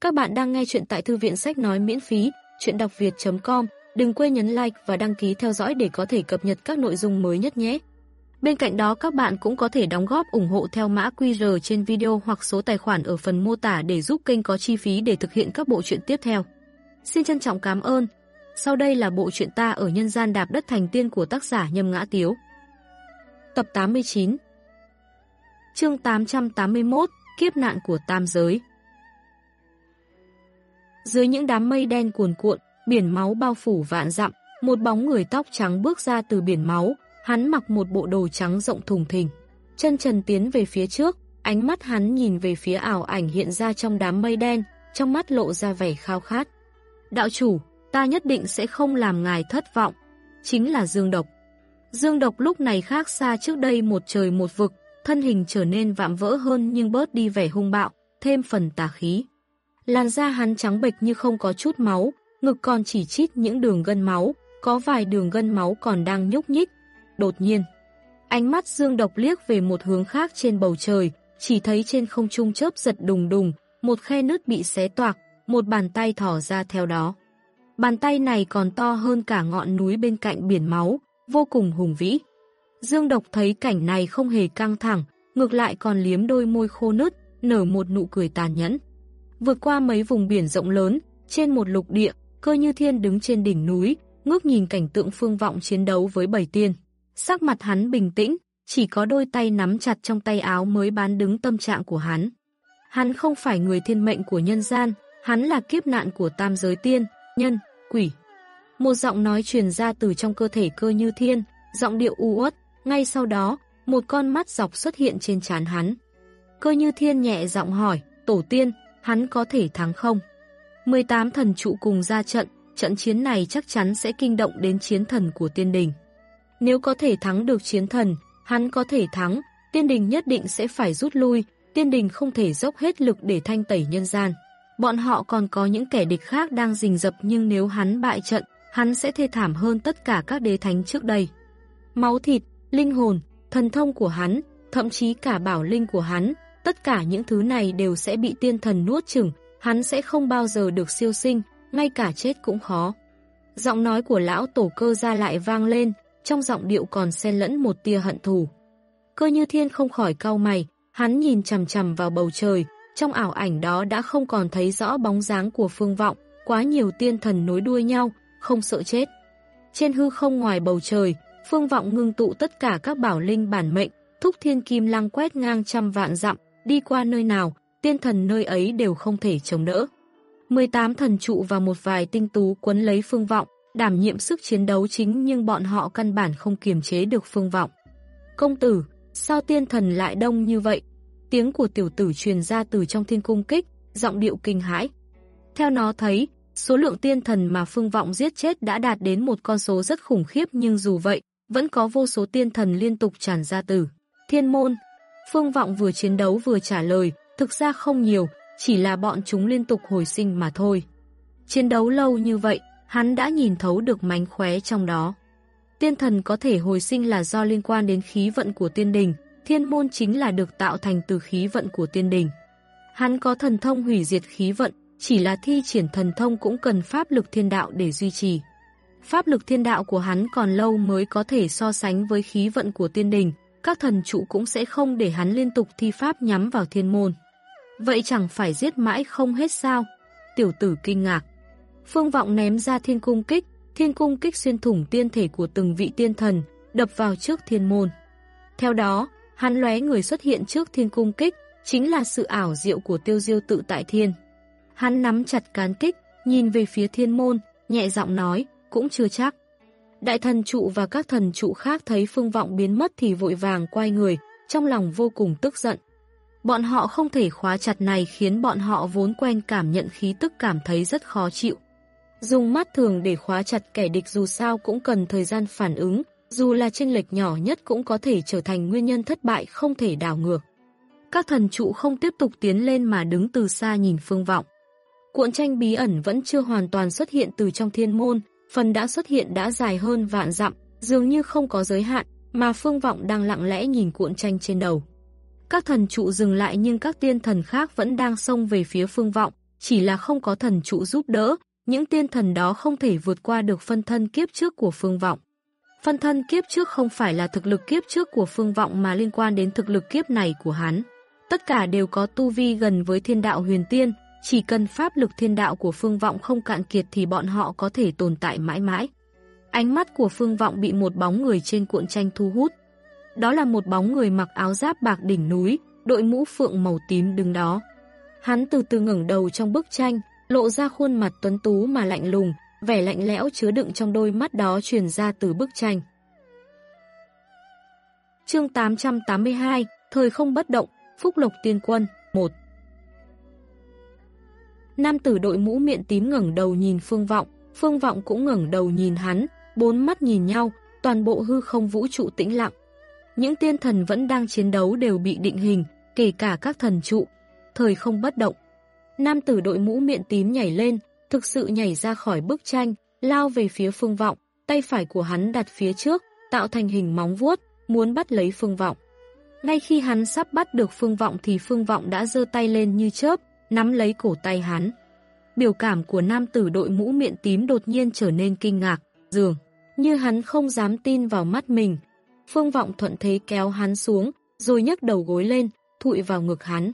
Các bạn đang nghe chuyện tại thư viện sách nói miễn phí, chuyện đọc việt.com. Đừng quên nhấn like và đăng ký theo dõi để có thể cập nhật các nội dung mới nhất nhé. Bên cạnh đó các bạn cũng có thể đóng góp ủng hộ theo mã QR trên video hoặc số tài khoản ở phần mô tả để giúp kênh có chi phí để thực hiện các bộ truyện tiếp theo. Xin trân trọng cảm ơn. Sau đây là bộ truyện ta ở nhân gian đạp đất thành tiên của tác giả Nhâm Ngã Tiếu. Tập 89 Chương 881 Kiếp nạn của tam giới dưới những đám mây đen cuồn cuộn, biển máu bao phủ vạn dặm, một bóng người tóc trắng bước ra từ biển máu, hắn mặc một bộ đồ trắng rộng thùng thình. Chân trần tiến về phía trước, ánh mắt hắn nhìn về phía ảo ảnh hiện ra trong đám mây đen, trong mắt lộ ra vẻ khao khát. Đạo chủ, ta nhất định sẽ không làm ngài thất vọng. Chính là Dương Độc. Dương Độc lúc này khác xa trước đây một trời một vực, thân hình trở nên vạm vỡ hơn nhưng bớt đi vẻ hung bạo, thêm phần tà khí. Làn da hắn trắng bệch như không có chút máu, ngực còn chỉ chít những đường gân máu, có vài đường gân máu còn đang nhúc nhích. Đột nhiên, ánh mắt Dương Độc liếc về một hướng khác trên bầu trời, chỉ thấy trên không trung chớp giật đùng đùng, một khe nứt bị xé toạc, một bàn tay thỏ ra theo đó. Bàn tay này còn to hơn cả ngọn núi bên cạnh biển máu, vô cùng hùng vĩ. Dương Độc thấy cảnh này không hề căng thẳng, ngược lại còn liếm đôi môi khô nứt, nở một nụ cười tàn nhẫn. Vượt qua mấy vùng biển rộng lớn, trên một lục địa, cơ như thiên đứng trên đỉnh núi, ngước nhìn cảnh tượng phương vọng chiến đấu với bảy tiên. Sắc mặt hắn bình tĩnh, chỉ có đôi tay nắm chặt trong tay áo mới bán đứng tâm trạng của hắn. Hắn không phải người thiên mệnh của nhân gian, hắn là kiếp nạn của tam giới tiên, nhân, quỷ. Một giọng nói truyền ra từ trong cơ thể cơ như thiên, giọng điệu u uất, ngay sau đó, một con mắt dọc xuất hiện trên trán hắn. Cơ như thiên nhẹ giọng hỏi, tổ tiên, hắn có thể thắng không? 18 thần trụ cùng ra trận, trận chiến này chắc chắn sẽ kinh động đến chiến thần của tiên đình. Nếu có thể thắng được chiến thần, hắn có thể thắng, tiên đình nhất định sẽ phải rút lui, tiên đình không thể dốc hết lực để thanh tẩy nhân gian. Bọn họ còn có những kẻ địch khác đang rình rập nhưng nếu hắn bại trận, hắn sẽ thê thảm hơn tất cả các đế thánh trước đây. Máu thịt, linh hồn, thần thông của hắn, thậm chí cả bảo linh của hắn, tất cả những thứ này đều sẽ bị tiên thần nuốt chửng, hắn sẽ không bao giờ được siêu sinh, ngay cả chết cũng khó. Giọng nói của lão tổ cơ ra lại vang lên, trong giọng điệu còn xen lẫn một tia hận thù. Cơ như thiên không khỏi cau mày, hắn nhìn chầm chầm vào bầu trời, trong ảo ảnh đó đã không còn thấy rõ bóng dáng của phương vọng, quá nhiều tiên thần nối đuôi nhau, không sợ chết. Trên hư không ngoài bầu trời, phương vọng ngưng tụ tất cả các bảo linh bản mệnh, thúc thiên kim lăng quét ngang trăm vạn dặm, đi qua nơi nào, tiên thần nơi ấy đều không thể chống đỡ. 18 thần trụ và một vài tinh tú quấn lấy phương vọng, đảm nhiệm sức chiến đấu chính nhưng bọn họ căn bản không kiềm chế được phương vọng. Công tử, sao tiên thần lại đông như vậy? Tiếng của tiểu tử truyền ra từ trong thiên cung kích, giọng điệu kinh hãi. Theo nó thấy, số lượng tiên thần mà phương vọng giết chết đã đạt đến một con số rất khủng khiếp nhưng dù vậy, vẫn có vô số tiên thần liên tục tràn ra từ. Thiên môn, phương vọng vừa chiến đấu vừa trả lời, thực ra không nhiều, chỉ là bọn chúng liên tục hồi sinh mà thôi. Chiến đấu lâu như vậy, hắn đã nhìn thấu được mánh khóe trong đó. Tiên thần có thể hồi sinh là do liên quan đến khí vận của tiên đình, thiên môn chính là được tạo thành từ khí vận của tiên đình. Hắn có thần thông hủy diệt khí vận, chỉ là thi triển thần thông cũng cần pháp lực thiên đạo để duy trì. Pháp lực thiên đạo của hắn còn lâu mới có thể so sánh với khí vận của tiên đình, các thần trụ cũng sẽ không để hắn liên tục thi pháp nhắm vào thiên môn. Vậy chẳng phải giết mãi không hết sao? Tiểu tử kinh ngạc. Phương vọng ném ra thiên cung kích, thiên cung kích xuyên thủng tiên thể của từng vị tiên thần, đập vào trước thiên môn. Theo đó, hắn lóe người xuất hiện trước thiên cung kích, chính là sự ảo diệu của tiêu diêu tự tại thiên. Hắn nắm chặt cán kích, nhìn về phía thiên môn, nhẹ giọng nói, cũng chưa chắc. Đại thần trụ và các thần trụ khác thấy phương vọng biến mất thì vội vàng quay người, trong lòng vô cùng tức giận. Bọn họ không thể khóa chặt này khiến bọn họ vốn quen cảm nhận khí tức cảm thấy rất khó chịu. Dùng mắt thường để khóa chặt kẻ địch dù sao cũng cần thời gian phản ứng, dù là chênh lệch nhỏ nhất cũng có thể trở thành nguyên nhân thất bại không thể đảo ngược. Các thần trụ không tiếp tục tiến lên mà đứng từ xa nhìn phương vọng. Cuộn tranh bí ẩn vẫn chưa hoàn toàn xuất hiện từ trong thiên môn, phần đã xuất hiện đã dài hơn vạn dặm, dường như không có giới hạn, mà phương vọng đang lặng lẽ nhìn cuộn tranh trên đầu. Các thần trụ dừng lại nhưng các tiên thần khác vẫn đang xông về phía phương vọng, chỉ là không có thần trụ giúp đỡ, những tiên thần đó không thể vượt qua được phân thân kiếp trước của phương vọng. Phân thân kiếp trước không phải là thực lực kiếp trước của phương vọng mà liên quan đến thực lực kiếp này của hắn. Tất cả đều có tu vi gần với thiên đạo huyền tiên, chỉ cần pháp lực thiên đạo của phương vọng không cạn kiệt thì bọn họ có thể tồn tại mãi mãi. Ánh mắt của phương vọng bị một bóng người trên cuộn tranh thu hút. Đó là một bóng người mặc áo giáp bạc đỉnh núi, đội mũ phượng màu tím đứng đó. Hắn từ từ ngẩng đầu trong bức tranh, lộ ra khuôn mặt tuấn tú mà lạnh lùng, vẻ lạnh lẽo chứa đựng trong đôi mắt đó truyền ra từ bức tranh. Chương 882, Thời không bất động, Phúc Lộc Tiên Quân, 1 Nam tử đội mũ miệng tím ngẩng đầu nhìn Phương Vọng, Phương Vọng cũng ngẩng đầu nhìn hắn, bốn mắt nhìn nhau, toàn bộ hư không vũ trụ tĩnh lặng. Những tiên thần vẫn đang chiến đấu đều bị định hình, kể cả các thần trụ. Thời không bất động. Nam tử đội mũ miệng tím nhảy lên, thực sự nhảy ra khỏi bức tranh, lao về phía phương vọng, tay phải của hắn đặt phía trước, tạo thành hình móng vuốt, muốn bắt lấy phương vọng. Ngay khi hắn sắp bắt được phương vọng thì phương vọng đã giơ tay lên như chớp, nắm lấy cổ tay hắn. Biểu cảm của nam tử đội mũ miệng tím đột nhiên trở nên kinh ngạc, dường như hắn không dám tin vào mắt mình. Phương vọng thuận thế kéo hắn xuống, rồi nhấc đầu gối lên, thụi vào ngực hắn.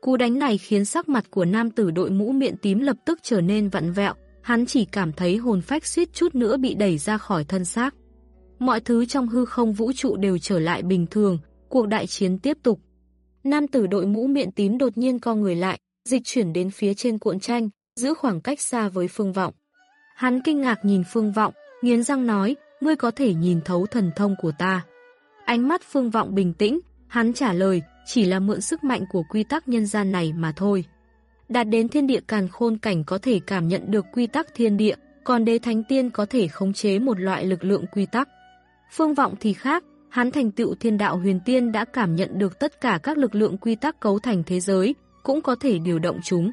Cú đánh này khiến sắc mặt của nam tử đội mũ miệng tím lập tức trở nên vặn vẹo, hắn chỉ cảm thấy hồn phách suýt chút nữa bị đẩy ra khỏi thân xác. Mọi thứ trong hư không vũ trụ đều trở lại bình thường, cuộc đại chiến tiếp tục. Nam tử đội mũ miệng tím đột nhiên co người lại, dịch chuyển đến phía trên cuộn tranh, giữ khoảng cách xa với phương vọng. Hắn kinh ngạc nhìn phương vọng, nghiến răng nói, ngươi có thể nhìn thấu thần thông của ta. Ánh mắt phương vọng bình tĩnh, hắn trả lời, chỉ là mượn sức mạnh của quy tắc nhân gian này mà thôi. Đạt đến thiên địa càn khôn cảnh có thể cảm nhận được quy tắc thiên địa, còn đế thánh tiên có thể khống chế một loại lực lượng quy tắc. Phương vọng thì khác, hắn thành tựu thiên đạo huyền tiên đã cảm nhận được tất cả các lực lượng quy tắc cấu thành thế giới, cũng có thể điều động chúng.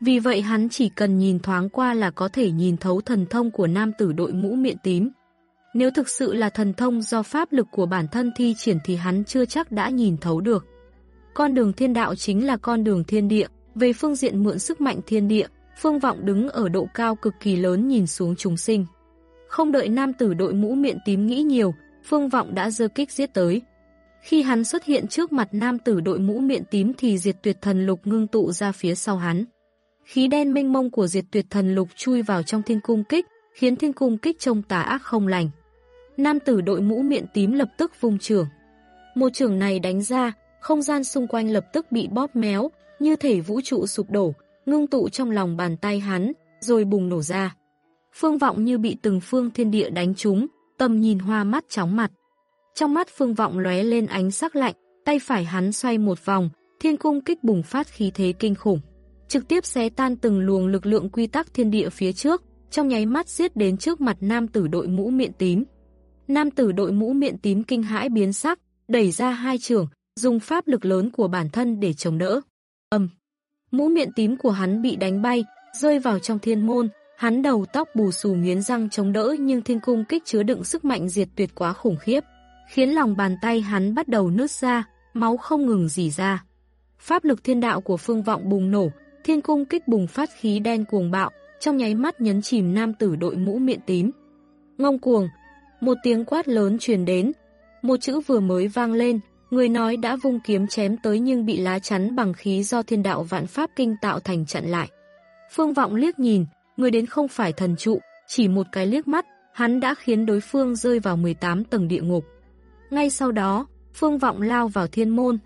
Vì vậy hắn chỉ cần nhìn thoáng qua là có thể nhìn thấu thần thông của nam tử đội mũ miệng tím. Nếu thực sự là thần thông do pháp lực của bản thân thi triển thì hắn chưa chắc đã nhìn thấu được. Con đường thiên đạo chính là con đường thiên địa, về phương diện mượn sức mạnh thiên địa, phương vọng đứng ở độ cao cực kỳ lớn nhìn xuống chúng sinh. Không đợi nam tử đội mũ miệng tím nghĩ nhiều, phương vọng đã dơ kích giết tới. Khi hắn xuất hiện trước mặt nam tử đội mũ miệng tím thì diệt tuyệt thần lục ngưng tụ ra phía sau hắn. Khí đen mênh mông của diệt tuyệt thần lục chui vào trong thiên cung kích, khiến thiên cung kích trông tà ác không lành. Nam tử đội mũ miệng tím lập tức vung trường. Một trường này đánh ra, không gian xung quanh lập tức bị bóp méo, như thể vũ trụ sụp đổ, ngưng tụ trong lòng bàn tay hắn, rồi bùng nổ ra. Phương vọng như bị từng phương thiên địa đánh trúng, tầm nhìn hoa mắt chóng mặt. Trong mắt phương vọng lóe lên ánh sắc lạnh, tay phải hắn xoay một vòng, thiên cung kích bùng phát khí thế kinh khủng. Trực tiếp xé tan từng luồng lực lượng quy tắc thiên địa phía trước, trong nháy mắt giết đến trước mặt nam tử đội mũ miệng tím. Nam tử đội mũ miệng tím kinh hãi biến sắc, đẩy ra hai trường, dùng pháp lực lớn của bản thân để chống đỡ. Âm. Mũ miệng tím của hắn bị đánh bay, rơi vào trong thiên môn, hắn đầu tóc bù xù nghiến răng chống đỡ nhưng thiên cung kích chứa đựng sức mạnh diệt tuyệt quá khủng khiếp, khiến lòng bàn tay hắn bắt đầu nứt ra, máu không ngừng dì ra. Pháp lực thiên đạo của phương vọng bùng nổ, thiên cung kích bùng phát khí đen cuồng bạo, trong nháy mắt nhấn chìm nam tử đội mũ miệng tím. Ngông cuồng, một tiếng quát lớn truyền đến, một chữ vừa mới vang lên, Người nói đã vung kiếm chém tới nhưng bị lá chắn bằng khí do thiên đạo vạn pháp kinh tạo thành chặn lại. Phương vọng liếc nhìn, người đến không phải thần trụ, chỉ một cái liếc mắt, hắn đã khiến đối phương rơi vào 18 tầng địa ngục. Ngay sau đó, phương vọng lao vào thiên môn,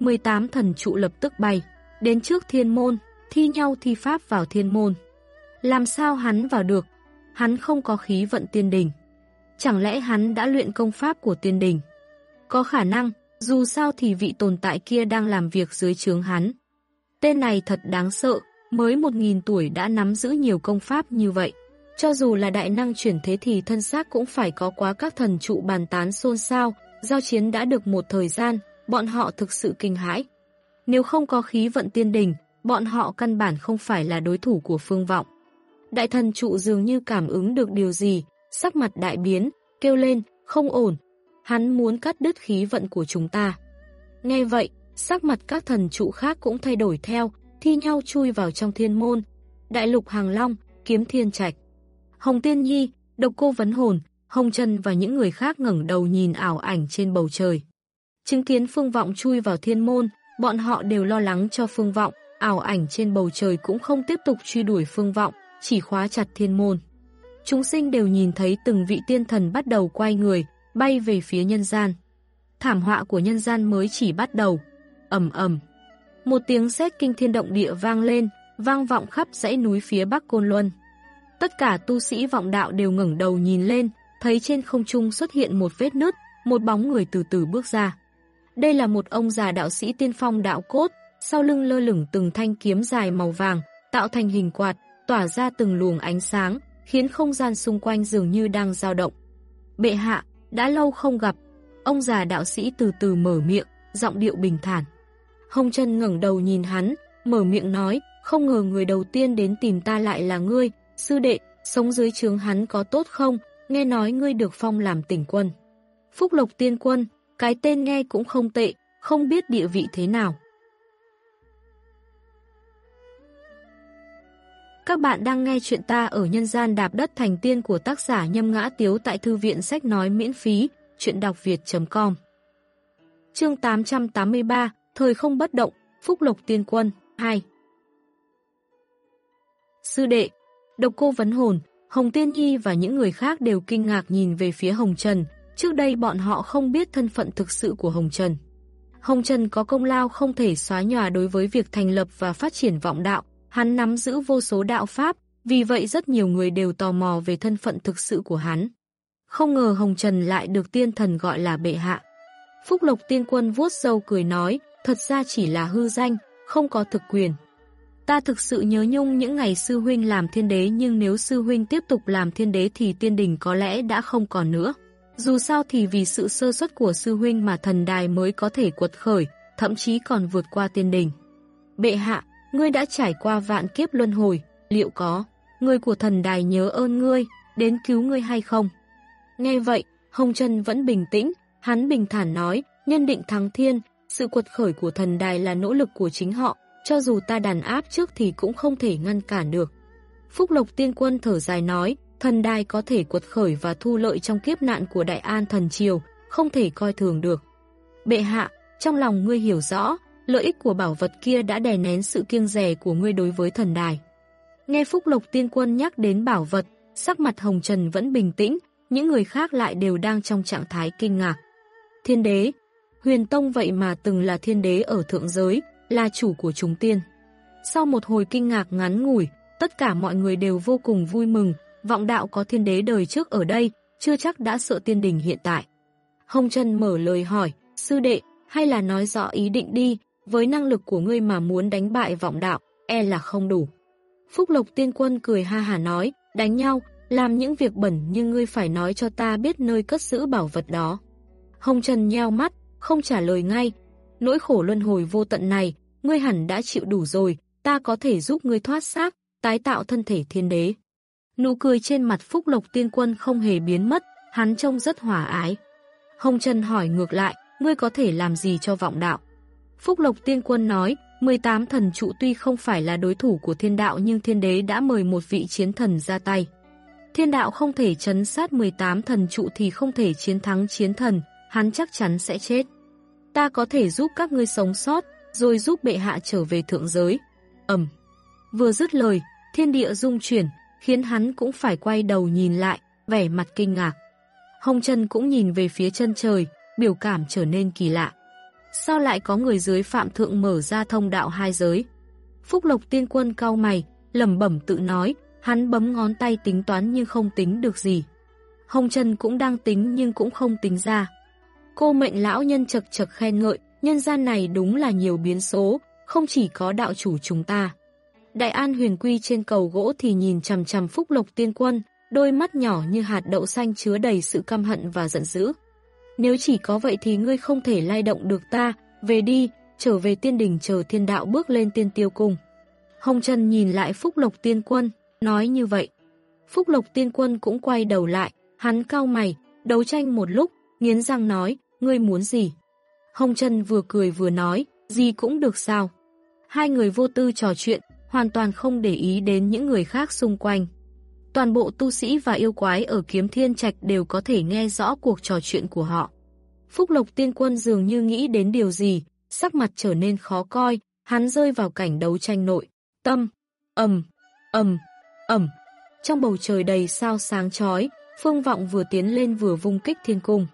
18 thần trụ lập tức bay, đến trước thiên môn, thi nhau thi pháp vào thiên môn. Làm sao hắn vào được? Hắn không có khí vận tiên đình. Chẳng lẽ hắn đã luyện công pháp của tiên đình? Có khả năng, dù sao thì vị tồn tại kia đang làm việc dưới trướng hắn. Tên này thật đáng sợ, mới một nghìn tuổi đã nắm giữ nhiều công pháp như vậy. Cho dù là đại năng chuyển thế thì thân xác cũng phải có quá các thần trụ bàn tán xôn xao, giao chiến đã được một thời gian, bọn họ thực sự kinh hãi. Nếu không có khí vận tiên đình, bọn họ căn bản không phải là đối thủ của phương vọng. Đại thần trụ dường như cảm ứng được điều gì, sắc mặt đại biến, kêu lên, không ổn, hắn muốn cắt đứt khí vận của chúng ta. Nghe vậy, sắc mặt các thần trụ khác cũng thay đổi theo, thi nhau chui vào trong thiên môn. Đại lục Hàng Long, kiếm thiên trạch. Hồng Tiên Nhi, độc cô vấn hồn, Hồng Trần và những người khác ngẩng đầu nhìn ảo ảnh trên bầu trời. Chứng kiến phương vọng chui vào thiên môn, bọn họ đều lo lắng cho phương vọng, ảo ảnh trên bầu trời cũng không tiếp tục truy đuổi phương vọng, chỉ khóa chặt thiên môn. Chúng sinh đều nhìn thấy từng vị tiên thần bắt đầu quay người, bay về phía nhân gian. Thảm họa của nhân gian mới chỉ bắt đầu. ầm ầm Một tiếng sét kinh thiên động địa vang lên, vang vọng khắp dãy núi phía bắc Côn Luân. Tất cả tu sĩ vọng đạo đều ngẩng đầu nhìn lên, thấy trên không trung xuất hiện một vết nứt, một bóng người từ từ bước ra. Đây là một ông già đạo sĩ tiên phong đạo cốt, sau lưng lơ lửng từng thanh kiếm dài màu vàng, tạo thành hình quạt, tỏa ra từng luồng ánh sáng, khiến không gian xung quanh dường như đang dao động. Bệ hạ, đã lâu không gặp, ông già đạo sĩ từ từ mở miệng, giọng điệu bình thản. Hồng chân ngẩng đầu nhìn hắn, mở miệng nói, không ngờ người đầu tiên đến tìm ta lại là ngươi, sư đệ, sống dưới trướng hắn có tốt không, nghe nói ngươi được phong làm tỉnh quân. Phúc Lộc Tiên Quân, cái tên nghe cũng không tệ, không biết địa vị thế nào. Các bạn đang nghe chuyện ta ở nhân gian đạp đất thành tiên của tác giả Nhâm Ngã Tiếu tại Thư viện Sách Nói miễn phí, chuyện đọc việt.com Chương 883, Thời không bất động, Phúc Lộc Tiên Quân, 2 Sư đệ, độc cô vấn hồn, Hồng Tiên Nhi và những người khác đều kinh ngạc nhìn về phía Hồng Trần, trước đây bọn họ không biết thân phận thực sự của Hồng Trần. Hồng Trần có công lao không thể xóa nhòa đối với việc thành lập và phát triển vọng đạo, hắn nắm giữ vô số đạo pháp, vì vậy rất nhiều người đều tò mò về thân phận thực sự của hắn. Không ngờ Hồng Trần lại được tiên thần gọi là bệ hạ. Phúc Lộc tiên quân vuốt sâu cười nói, thật ra chỉ là hư danh, không có thực quyền. Ta thực sự nhớ nhung những ngày sư huynh làm thiên đế nhưng nếu sư huynh tiếp tục làm thiên đế thì tiên đình có lẽ đã không còn nữa. Dù sao thì vì sự sơ xuất của sư huynh mà thần đài mới có thể quật khởi, thậm chí còn vượt qua tiên đình. Bệ hạ, ngươi đã trải qua vạn kiếp luân hồi, liệu có, người của thần đài nhớ ơn ngươi, đến cứu ngươi hay không? Nghe vậy, Hồng Trần vẫn bình tĩnh, hắn bình thản nói, nhân định thắng thiên, sự quật khởi của thần đài là nỗ lực của chính họ, cho dù ta đàn áp trước thì cũng không thể ngăn cản được. Phúc Lộc Tiên Quân thở dài nói, thần đài có thể quật khởi và thu lợi trong kiếp nạn của Đại An Thần Triều, không thể coi thường được. Bệ hạ, trong lòng ngươi hiểu rõ, lợi ích của bảo vật kia đã đè nén sự kiêng rẻ của ngươi đối với thần đài. Nghe Phúc Lộc Tiên Quân nhắc đến bảo vật, sắc mặt Hồng Trần vẫn bình tĩnh, những người khác lại đều đang trong trạng thái kinh ngạc. Thiên đế, huyền tông vậy mà từng là thiên đế ở thượng giới, là chủ của chúng tiên. Sau một hồi kinh ngạc ngắn ngủi, tất cả mọi người đều vô cùng vui mừng, vọng đạo có thiên đế đời trước ở đây, chưa chắc đã sợ tiên đình hiện tại. Hồng Trần mở lời hỏi, sư đệ, hay là nói rõ ý định đi, với năng lực của ngươi mà muốn đánh bại vọng đạo, e là không đủ. Phúc Lộc Tiên Quân cười ha hà nói, đánh nhau, làm những việc bẩn nhưng ngươi phải nói cho ta biết nơi cất giữ bảo vật đó. Hồng Trần nheo mắt, không trả lời ngay. Nỗi khổ luân hồi vô tận này, ngươi hẳn đã chịu đủ rồi, ta có thể giúp ngươi thoát xác, tái tạo thân thể thiên đế. Nụ cười trên mặt Phúc Lộc Tiên Quân không hề biến mất, hắn trông rất hòa ái. Hồng Trần hỏi ngược lại, ngươi có thể làm gì cho vọng đạo? Phúc Lộc Tiên Quân nói, 18 thần trụ tuy không phải là đối thủ của thiên đạo nhưng thiên đế đã mời một vị chiến thần ra tay. Thiên đạo không thể chấn sát 18 thần trụ thì không thể chiến thắng chiến thần, hắn chắc chắn sẽ chết. Ta có thể giúp các ngươi sống sót, rồi giúp bệ hạ trở về thượng giới. Ẩm. Vừa dứt lời, thiên địa rung chuyển, khiến hắn cũng phải quay đầu nhìn lại, vẻ mặt kinh ngạc. Hồng Trần cũng nhìn về phía chân trời, biểu cảm trở nên kỳ lạ. Sao lại có người dưới phạm thượng mở ra thông đạo hai giới? Phúc Lộc tiên quân cao mày, lẩm bẩm tự nói, hắn bấm ngón tay tính toán nhưng không tính được gì. Hồng Trần cũng đang tính nhưng cũng không tính ra. Cô mệnh lão nhân chật chật khen ngợi, nhân gian này đúng là nhiều biến số, không chỉ có đạo chủ chúng ta. Đại An huyền quy trên cầu gỗ thì nhìn chằm chằm Phúc Lộc tiên quân, đôi mắt nhỏ như hạt đậu xanh chứa đầy sự căm hận và giận dữ. Nếu chỉ có vậy thì ngươi không thể lay động được ta, về đi, trở về tiên đình chờ thiên đạo bước lên tiên tiêu cung. Hồng Trần nhìn lại Phúc Lộc tiên quân, nói như vậy. Phúc Lộc tiên quân cũng quay đầu lại, hắn cao mày, đấu tranh một lúc, nghiến răng nói, ngươi muốn gì? Hồng Trần vừa cười vừa nói, gì cũng được sao. Hai người vô tư trò chuyện, hoàn toàn không để ý đến những người khác xung quanh. Toàn bộ tu sĩ và yêu quái ở kiếm thiên trạch đều có thể nghe rõ cuộc trò chuyện của họ. Phúc Lộc Tiên Quân dường như nghĩ đến điều gì, sắc mặt trở nên khó coi, hắn rơi vào cảnh đấu tranh nội. Tâm, ầm, ầm, ầm. Trong bầu trời đầy sao sáng chói, Phương Vọng vừa tiến lên vừa vung kích thiên cung.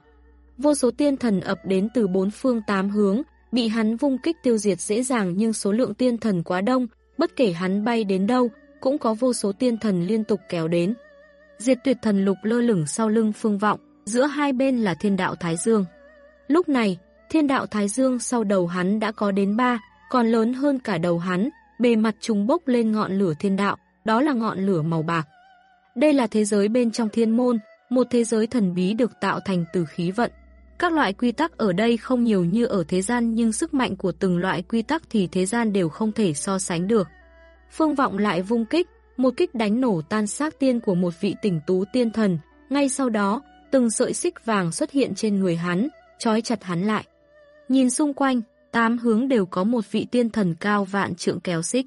Vô số tiên thần ập đến từ bốn phương tám hướng, bị hắn vung kích tiêu diệt dễ dàng nhưng số lượng tiên thần quá đông, bất kể hắn bay đến đâu, cũng có vô số tiên thần liên tục kéo đến. Diệt tuyệt thần lục lơ lửng sau lưng Phương Vọng, giữa hai bên là thiên đạo Thái Dương. Lúc này, thiên đạo Thái Dương sau đầu hắn đã có đến ba, còn lớn hơn cả đầu hắn, bề mặt trùng bốc lên ngọn lửa thiên đạo, đó là ngọn lửa màu bạc. Đây là thế giới bên trong thiên môn, một thế giới thần bí được tạo thành từ khí vận. Các loại quy tắc ở đây không nhiều như ở thế gian nhưng sức mạnh của từng loại quy tắc thì thế gian đều không thể so sánh được. Phương Vọng lại vung kích, một kích đánh nổ tan xác tiên của một vị tỉnh tú tiên thần. Ngay sau đó, từng sợi xích vàng xuất hiện trên người hắn, trói chặt hắn lại. Nhìn xung quanh, tám hướng đều có một vị tiên thần cao vạn trượng kéo xích.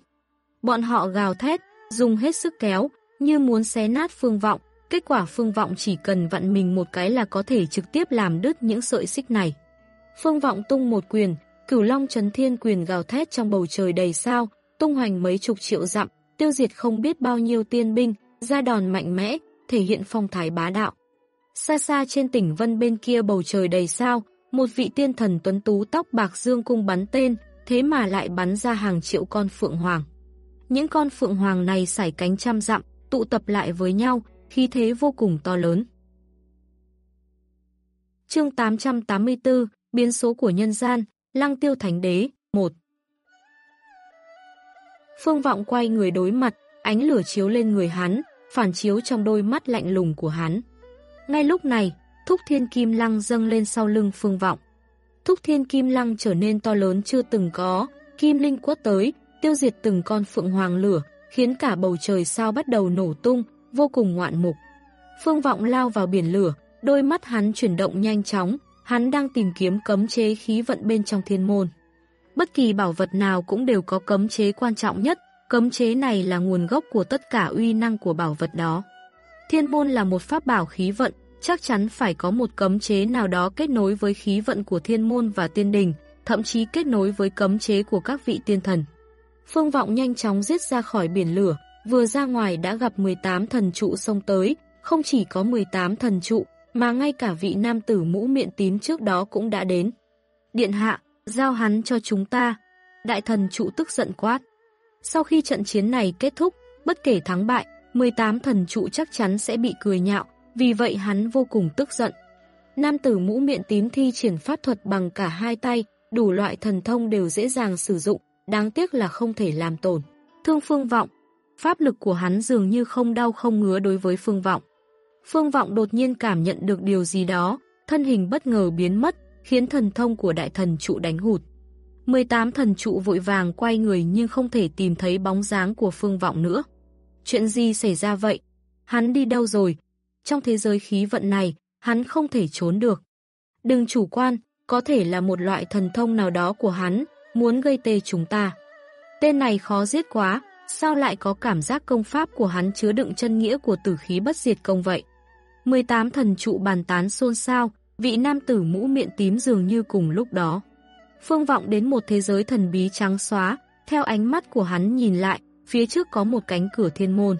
Bọn họ gào thét, dùng hết sức kéo, như muốn xé nát phương vọng. Kết quả phương vọng chỉ cần vặn mình một cái là có thể trực tiếp làm đứt những sợi xích này. Phương vọng tung một quyền, cửu long chấn thiên quyền gào thét trong bầu trời đầy sao, tung hoành mấy chục triệu dặm, tiêu diệt không biết bao nhiêu tiên binh, ra đòn mạnh mẽ, thể hiện phong thái bá đạo. Xa xa trên tỉnh Vân bên kia bầu trời đầy sao, một vị tiên thần tuấn tú tóc bạc dương cung bắn tên, thế mà lại bắn ra hàng triệu con phượng hoàng. Những con phượng hoàng này sải cánh trăm dặm, tụ tập lại với nhau, khí thế vô cùng to lớn. Chương 884, biến số của nhân gian, Lăng Tiêu Thánh Đế, 1 Phương Vọng quay người đối mặt, ánh lửa chiếu lên người hắn, phản chiếu trong đôi mắt lạnh lùng của hắn. Ngay lúc này, Thúc Thiên Kim Lăng dâng lên sau lưng Phương Vọng. Thúc Thiên Kim Lăng trở nên to lớn chưa từng có, Kim Linh quất tới, tiêu diệt từng con phượng hoàng lửa, khiến cả bầu trời sao bắt đầu nổ tung, vô cùng ngoạn mục. Phương Vọng lao vào biển lửa, đôi mắt hắn chuyển động nhanh chóng, hắn đang tìm kiếm cấm chế khí vận bên trong thiên môn. Bất kỳ bảo vật nào cũng đều có cấm chế quan trọng nhất, cấm chế này là nguồn gốc của tất cả uy năng của bảo vật đó. Thiên môn là một pháp bảo khí vận, chắc chắn phải có một cấm chế nào đó kết nối với khí vận của thiên môn và tiên đình, thậm chí kết nối với cấm chế của các vị tiên thần. Phương Vọng nhanh chóng giết ra khỏi biển lửa, vừa ra ngoài đã gặp 18 thần trụ xông tới, không chỉ có 18 thần trụ, mà ngay cả vị nam tử mũ miệng tím trước đó cũng đã đến. Điện hạ, giao hắn cho chúng ta. Đại thần trụ tức giận quát. Sau khi trận chiến này kết thúc, bất kể thắng bại, 18 thần trụ chắc chắn sẽ bị cười nhạo, vì vậy hắn vô cùng tức giận. Nam tử mũ miệng tím thi triển pháp thuật bằng cả hai tay, đủ loại thần thông đều dễ dàng sử dụng, đáng tiếc là không thể làm tổn. Thương Phương Vọng, pháp lực của hắn dường như không đau không ngứa đối với Phương Vọng. Phương Vọng đột nhiên cảm nhận được điều gì đó, thân hình bất ngờ biến mất, khiến thần thông của đại thần trụ đánh hụt. 18 thần trụ vội vàng quay người nhưng không thể tìm thấy bóng dáng của Phương Vọng nữa. Chuyện gì xảy ra vậy? Hắn đi đâu rồi? Trong thế giới khí vận này, hắn không thể trốn được. Đừng chủ quan, có thể là một loại thần thông nào đó của hắn, muốn gây tê chúng ta. Tên này khó giết quá, sao lại có cảm giác công pháp của hắn chứa đựng chân nghĩa của tử khí bất diệt công vậy? 18 thần trụ bàn tán xôn xao, vị nam tử mũ miệng tím dường như cùng lúc đó. Phương vọng đến một thế giới thần bí trắng xóa, theo ánh mắt của hắn nhìn lại, phía trước có một cánh cửa thiên môn.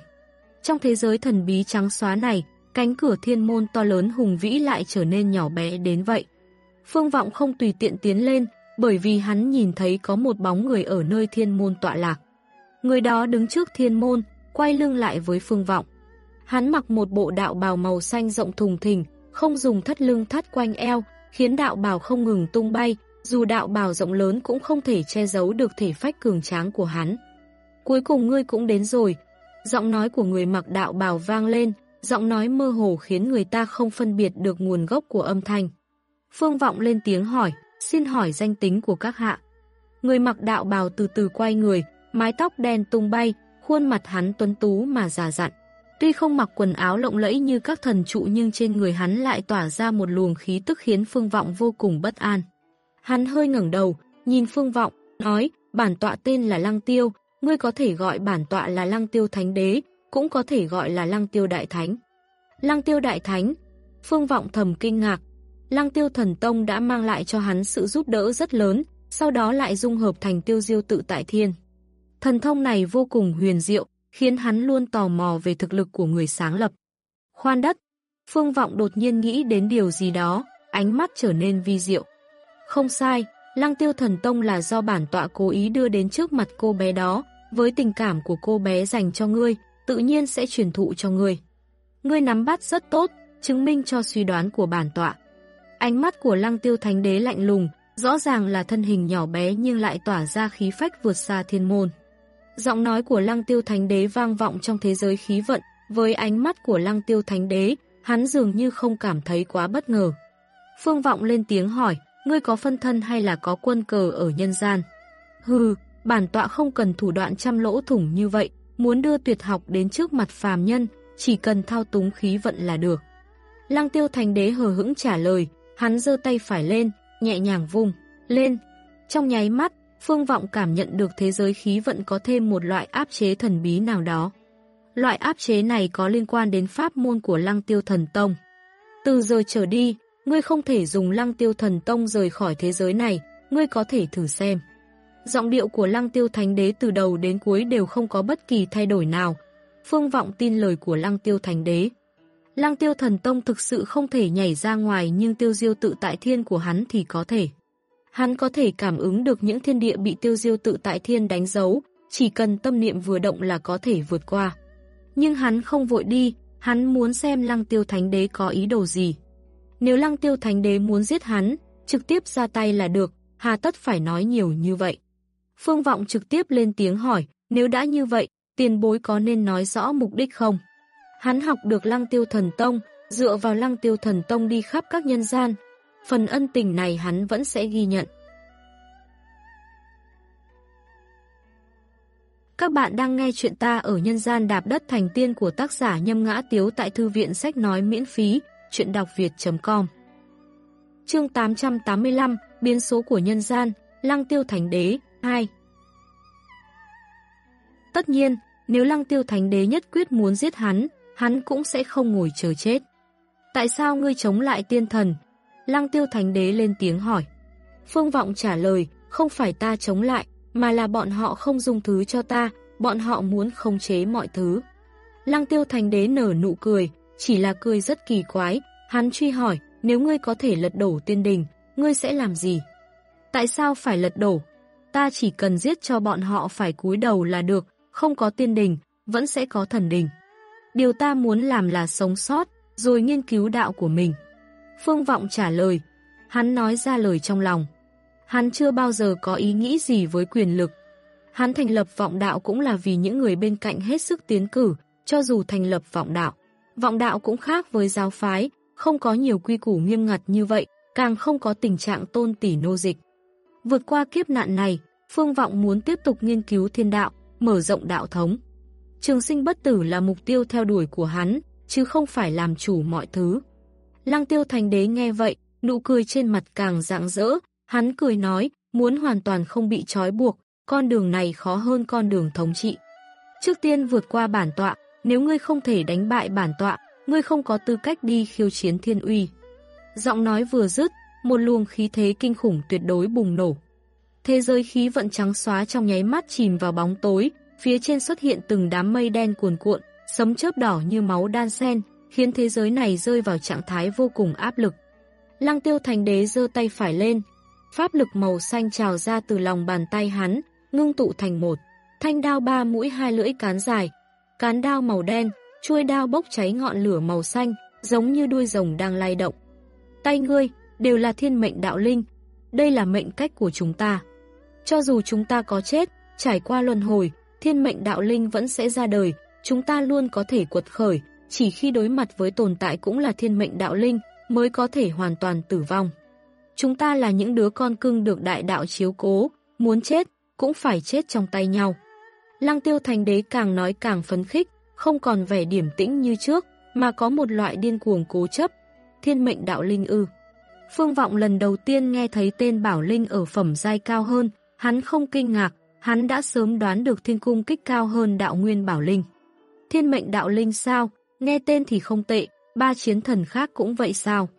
Trong thế giới thần bí trắng xóa này, cánh cửa thiên môn to lớn hùng vĩ lại trở nên nhỏ bé đến vậy. Phương vọng không tùy tiện tiến lên, bởi vì hắn nhìn thấy có một bóng người ở nơi thiên môn tọa lạc. Người đó đứng trước thiên môn, quay lưng lại với phương vọng. Hắn mặc một bộ đạo bào màu xanh rộng thùng thình, không dùng thắt lưng thắt quanh eo, khiến đạo bào không ngừng tung bay, dù đạo bào rộng lớn cũng không thể che giấu được thể phách cường tráng của hắn. Cuối cùng ngươi cũng đến rồi, giọng nói của người mặc đạo bào vang lên, giọng nói mơ hồ khiến người ta không phân biệt được nguồn gốc của âm thanh. Phương Vọng lên tiếng hỏi, xin hỏi danh tính của các hạ. Người mặc đạo bào từ từ quay người, mái tóc đen tung bay, khuôn mặt hắn tuấn tú mà già dặn. Tuy không mặc quần áo lộng lẫy như các thần trụ nhưng trên người hắn lại tỏa ra một luồng khí tức khiến Phương Vọng vô cùng bất an. Hắn hơi ngẩng đầu, nhìn Phương Vọng, nói, bản tọa tên là Lăng Tiêu, ngươi có thể gọi bản tọa là Lăng Tiêu Thánh Đế, cũng có thể gọi là Lăng Tiêu Đại Thánh. Lăng Tiêu Đại Thánh, Phương Vọng thầm kinh ngạc, Lăng Tiêu Thần Tông đã mang lại cho hắn sự giúp đỡ rất lớn, sau đó lại dung hợp thành tiêu diêu tự tại thiên. Thần thông này vô cùng huyền diệu, khiến hắn luôn tò mò về thực lực của người sáng lập. Khoan đất, Phương Vọng đột nhiên nghĩ đến điều gì đó, ánh mắt trở nên vi diệu. Không sai, Lăng Tiêu Thần Tông là do bản tọa cố ý đưa đến trước mặt cô bé đó, với tình cảm của cô bé dành cho ngươi, tự nhiên sẽ truyền thụ cho ngươi. Ngươi nắm bắt rất tốt, chứng minh cho suy đoán của bản tọa. Ánh mắt của Lăng Tiêu Thánh Đế lạnh lùng, rõ ràng là thân hình nhỏ bé nhưng lại tỏa ra khí phách vượt xa thiên môn. Giọng nói của Lăng Tiêu Thánh Đế vang vọng trong thế giới khí vận, với ánh mắt của Lăng Tiêu Thánh Đế, hắn dường như không cảm thấy quá bất ngờ. Phương Vọng lên tiếng hỏi, ngươi có phân thân hay là có quân cờ ở nhân gian? Hừ, bản tọa không cần thủ đoạn trăm lỗ thủng như vậy, muốn đưa tuyệt học đến trước mặt phàm nhân, chỉ cần thao túng khí vận là được. Lăng tiêu thánh đế hờ hững trả lời, hắn giơ tay phải lên, nhẹ nhàng vung, lên. Trong nháy mắt, Phương Vọng cảm nhận được thế giới khí vận có thêm một loại áp chế thần bí nào đó. Loại áp chế này có liên quan đến pháp môn của Lăng Tiêu Thần Tông. Từ giờ trở đi, ngươi không thể dùng Lăng Tiêu Thần Tông rời khỏi thế giới này, ngươi có thể thử xem. Giọng điệu của Lăng Tiêu Thánh Đế từ đầu đến cuối đều không có bất kỳ thay đổi nào. Phương Vọng tin lời của Lăng Tiêu Thánh Đế. Lăng Tiêu Thần Tông thực sự không thể nhảy ra ngoài nhưng tiêu diêu tự tại thiên của hắn thì có thể. Hắn có thể cảm ứng được những thiên địa bị tiêu diêu tự tại thiên đánh dấu, chỉ cần tâm niệm vừa động là có thể vượt qua. Nhưng hắn không vội đi, hắn muốn xem Lăng Tiêu Thánh Đế có ý đồ gì. Nếu Lăng Tiêu Thánh Đế muốn giết hắn, trực tiếp ra tay là được, hà tất phải nói nhiều như vậy. Phương Vọng trực tiếp lên tiếng hỏi, nếu đã như vậy, tiền bối có nên nói rõ mục đích không? Hắn học được Lăng Tiêu Thần Tông, dựa vào Lăng Tiêu Thần Tông đi khắp các nhân gian. Phần ân tình này hắn vẫn sẽ ghi nhận. Các bạn đang nghe chuyện ta ở nhân gian đạp đất thành tiên của tác giả Nhâm Ngã Tiếu tại Thư viện Sách Nói miễn phí, chuyện đọc việt.com Chương 885, Biến số của nhân gian, Lăng Tiêu Thánh Đế, 2 Tất nhiên, nếu Lăng Tiêu Thánh Đế nhất quyết muốn giết hắn, hắn cũng sẽ không ngồi chờ chết. Tại sao ngươi chống lại tiên thần? Lăng Tiêu Thánh Đế lên tiếng hỏi. Phương Vọng trả lời, không phải ta chống lại, mà là bọn họ không dùng thứ cho ta, bọn họ muốn khống chế mọi thứ. Lăng Tiêu Thánh Đế nở nụ cười, chỉ là cười rất kỳ quái, hắn truy hỏi, nếu ngươi có thể lật đổ tiên đình, ngươi sẽ làm gì? Tại sao phải lật đổ? Ta chỉ cần giết cho bọn họ phải cúi đầu là được, không có tiên đình, vẫn sẽ có thần đình. Điều ta muốn làm là sống sót, rồi nghiên cứu đạo của mình. Phương Vọng trả lời, hắn nói ra lời trong lòng. Hắn chưa bao giờ có ý nghĩ gì với quyền lực. Hắn thành lập vọng đạo cũng là vì những người bên cạnh hết sức tiến cử, cho dù thành lập vọng đạo. Vọng đạo cũng khác với giáo phái, không có nhiều quy củ nghiêm ngặt như vậy, càng không có tình trạng tôn tỷ nô dịch. Vượt qua kiếp nạn này, Phương Vọng muốn tiếp tục nghiên cứu thiên đạo, mở rộng đạo thống. Trường sinh bất tử là mục tiêu theo đuổi của hắn, chứ không phải làm chủ mọi thứ. Lăng tiêu thành đế nghe vậy, nụ cười trên mặt càng rạng rỡ, hắn cười nói, muốn hoàn toàn không bị trói buộc, con đường này khó hơn con đường thống trị. Trước tiên vượt qua bản tọa, nếu ngươi không thể đánh bại bản tọa, ngươi không có tư cách đi khiêu chiến thiên uy. Giọng nói vừa dứt, một luồng khí thế kinh khủng tuyệt đối bùng nổ. Thế giới khí vận trắng xóa trong nháy mắt chìm vào bóng tối, phía trên xuất hiện từng đám mây đen cuồn cuộn, sấm chớp đỏ như máu đan sen, khiến thế giới này rơi vào trạng thái vô cùng áp lực. Lăng tiêu thành đế giơ tay phải lên, pháp lực màu xanh trào ra từ lòng bàn tay hắn, ngưng tụ thành một. Thanh đao ba mũi hai lưỡi cán dài, cán đao màu đen, chuôi đao bốc cháy ngọn lửa màu xanh, giống như đuôi rồng đang lay động. Tay ngươi, đều là thiên mệnh đạo linh, đây là mệnh cách của chúng ta. Cho dù chúng ta có chết, trải qua luân hồi, thiên mệnh đạo linh vẫn sẽ ra đời, chúng ta luôn có thể quật khởi, chỉ khi đối mặt với tồn tại cũng là thiên mệnh đạo linh mới có thể hoàn toàn tử vong. Chúng ta là những đứa con cưng được đại đạo chiếu cố, muốn chết, cũng phải chết trong tay nhau. Lăng tiêu thành đế càng nói càng phấn khích, không còn vẻ điểm tĩnh như trước, mà có một loại điên cuồng cố chấp. Thiên mệnh đạo linh ư. Phương Vọng lần đầu tiên nghe thấy tên Bảo Linh ở phẩm giai cao hơn, hắn không kinh ngạc, hắn đã sớm đoán được thiên cung kích cao hơn đạo nguyên bảo linh. Thiên mệnh đạo linh sao, nghe tên thì không tệ, ba chiến thần khác cũng vậy sao?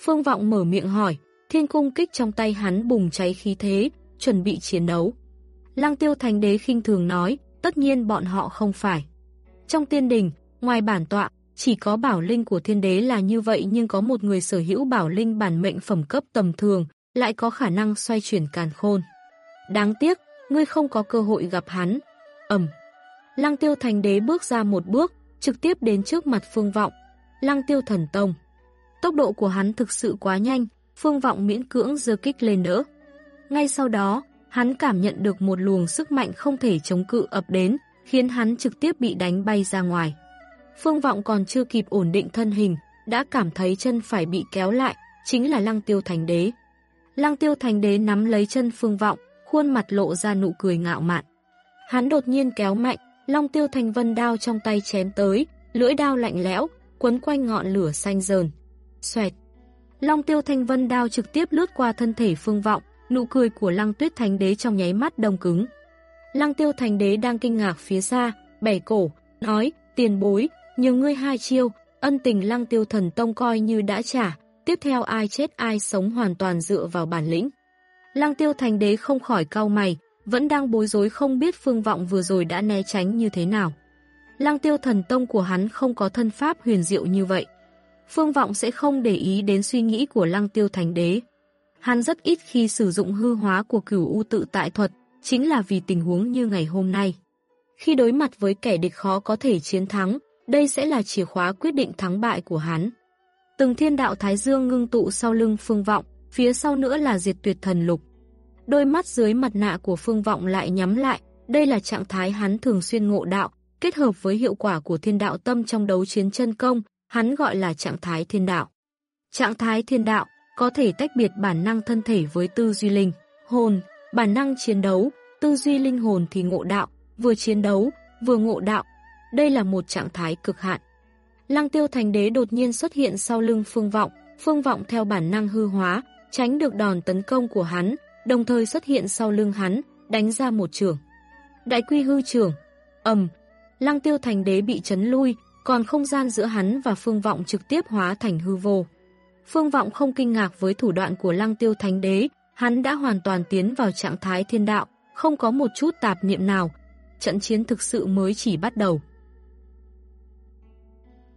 Phương Vọng mở miệng hỏi, thiên cung kích trong tay hắn bùng cháy khí thế, chuẩn bị chiến đấu. Lăng tiêu thành đế khinh thường nói, tất nhiên bọn họ không phải. Trong tiên đình, ngoài bản tọa, chỉ có bảo linh của thiên đế là như vậy nhưng có một người sở hữu bảo linh bản mệnh phẩm cấp tầm thường, lại có khả năng xoay chuyển càn khôn. Đáng tiếc, ngươi không có cơ hội gặp hắn. Ẩm. Lăng tiêu thành đế bước ra một bước, trực tiếp đến trước mặt phương vọng. Lăng tiêu thần tông. Tốc độ của hắn thực sự quá nhanh, phương vọng miễn cưỡng dơ kích lên đỡ. Ngay sau đó, hắn cảm nhận được một luồng sức mạnh không thể chống cự ập đến, khiến hắn trực tiếp bị đánh bay ra ngoài. Phương Vọng còn chưa kịp ổn định thân hình, đã cảm thấy chân phải bị kéo lại, chính là Lăng Tiêu Thành Đế. Lăng Tiêu Thành Đế nắm lấy chân Phương Vọng, khuôn mặt lộ ra nụ cười ngạo mạn. Hắn đột nhiên kéo mạnh, Long Tiêu Thành Vân đao trong tay chém tới, lưỡi đao lạnh lẽo, quấn quanh ngọn lửa xanh dờn. Xoẹt. Long Tiêu Thanh Vân đao trực tiếp lướt qua thân thể Phương Vọng, nụ cười của Lăng Tuyết Thánh Đế trong nháy mắt đông cứng. Lăng Tiêu Thành Đế đang kinh ngạc phía xa, bẻ cổ, nói, tiền bối, nhiều ngươi hai chiêu, ân tình Lăng Tiêu Thần Tông coi như đã trả, tiếp theo ai chết ai sống hoàn toàn dựa vào bản lĩnh. Lăng Tiêu Thành Đế không khỏi cau mày, vẫn đang bối rối không biết phương vọng vừa rồi đã né tránh như thế nào. Lăng Tiêu Thần Tông của hắn không có thân pháp huyền diệu như vậy. Phương Vọng sẽ không để ý đến suy nghĩ của Lăng Tiêu thánh Đế. Hắn rất ít khi sử dụng hư hóa của cửu u tự tại thuật, chính là vì tình huống như ngày hôm nay. Khi đối mặt với kẻ địch khó có thể chiến thắng, đây sẽ là chìa khóa quyết định thắng bại của hắn. Từng thiên đạo Thái Dương ngưng tụ sau lưng Phương Vọng, phía sau nữa là diệt tuyệt thần lục. Đôi mắt dưới mặt nạ của Phương Vọng lại nhắm lại, đây là trạng thái hắn thường xuyên ngộ đạo, kết hợp với hiệu quả của thiên đạo tâm trong đấu chiến chân công, hắn gọi là trạng thái thiên đạo. Trạng thái thiên đạo có thể tách biệt bản năng thân thể với tư duy linh, hồn, bản năng chiến đấu, tư duy linh hồn thì ngộ đạo, vừa chiến đấu, vừa ngộ đạo. Đây là một trạng thái cực hạn. Lăng tiêu thành đế đột nhiên xuất hiện sau lưng phương vọng, phương vọng theo bản năng hư hóa, tránh được đòn tấn công của hắn, đồng thời xuất hiện sau lưng hắn, đánh ra một trường. Đại quy hư trường, ầm, lăng tiêu thành đế bị chấn lui, còn không gian giữa hắn và phương vọng trực tiếp hóa thành hư vô. Phương Vọng không kinh ngạc với thủ đoạn của Lăng Tiêu Thánh Đế, hắn đã hoàn toàn tiến vào trạng thái thiên đạo, không có một chút tạp niệm nào. Trận chiến thực sự mới chỉ bắt đầu.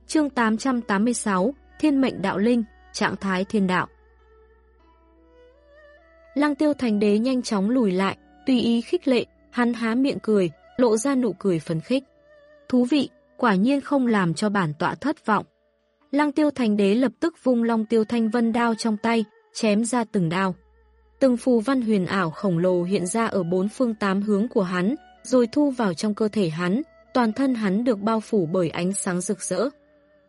Chương 886 Thiên mệnh đạo linh, trạng thái thiên đạo Lăng tiêu thành đế nhanh chóng lùi lại, tùy ý khích lệ, hắn há miệng cười, lộ ra nụ cười phấn khích. Thú vị, quả nhiên không làm cho bản tọa thất vọng. Lăng tiêu thành đế lập tức vung long tiêu thanh vân đao trong tay, chém ra từng đao. Từng phù văn huyền ảo khổng lồ hiện ra ở bốn phương tám hướng của hắn, rồi thu vào trong cơ thể hắn, toàn thân hắn được bao phủ bởi ánh sáng rực rỡ.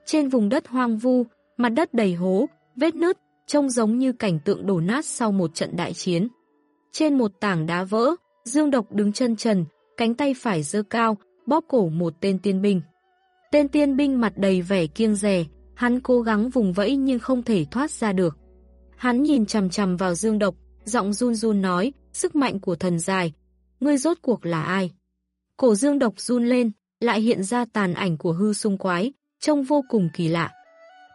Trên vùng đất hoang vu, mặt đất đầy hố, vết nứt, trông giống như cảnh tượng đổ nát sau một trận đại chiến. Trên một tảng đá vỡ, Dương Độc đứng chân trần, cánh tay phải dơ cao, bóp cổ một tên tiên binh. Tên tiên binh mặt đầy vẻ kiêng rè, Hắn cố gắng vùng vẫy nhưng không thể thoát ra được. Hắn nhìn chầm chầm vào dương độc, giọng run run nói, sức mạnh của thần dài. Ngươi rốt cuộc là ai? Cổ dương độc run lên, lại hiện ra tàn ảnh của hư sung quái, trông vô cùng kỳ lạ.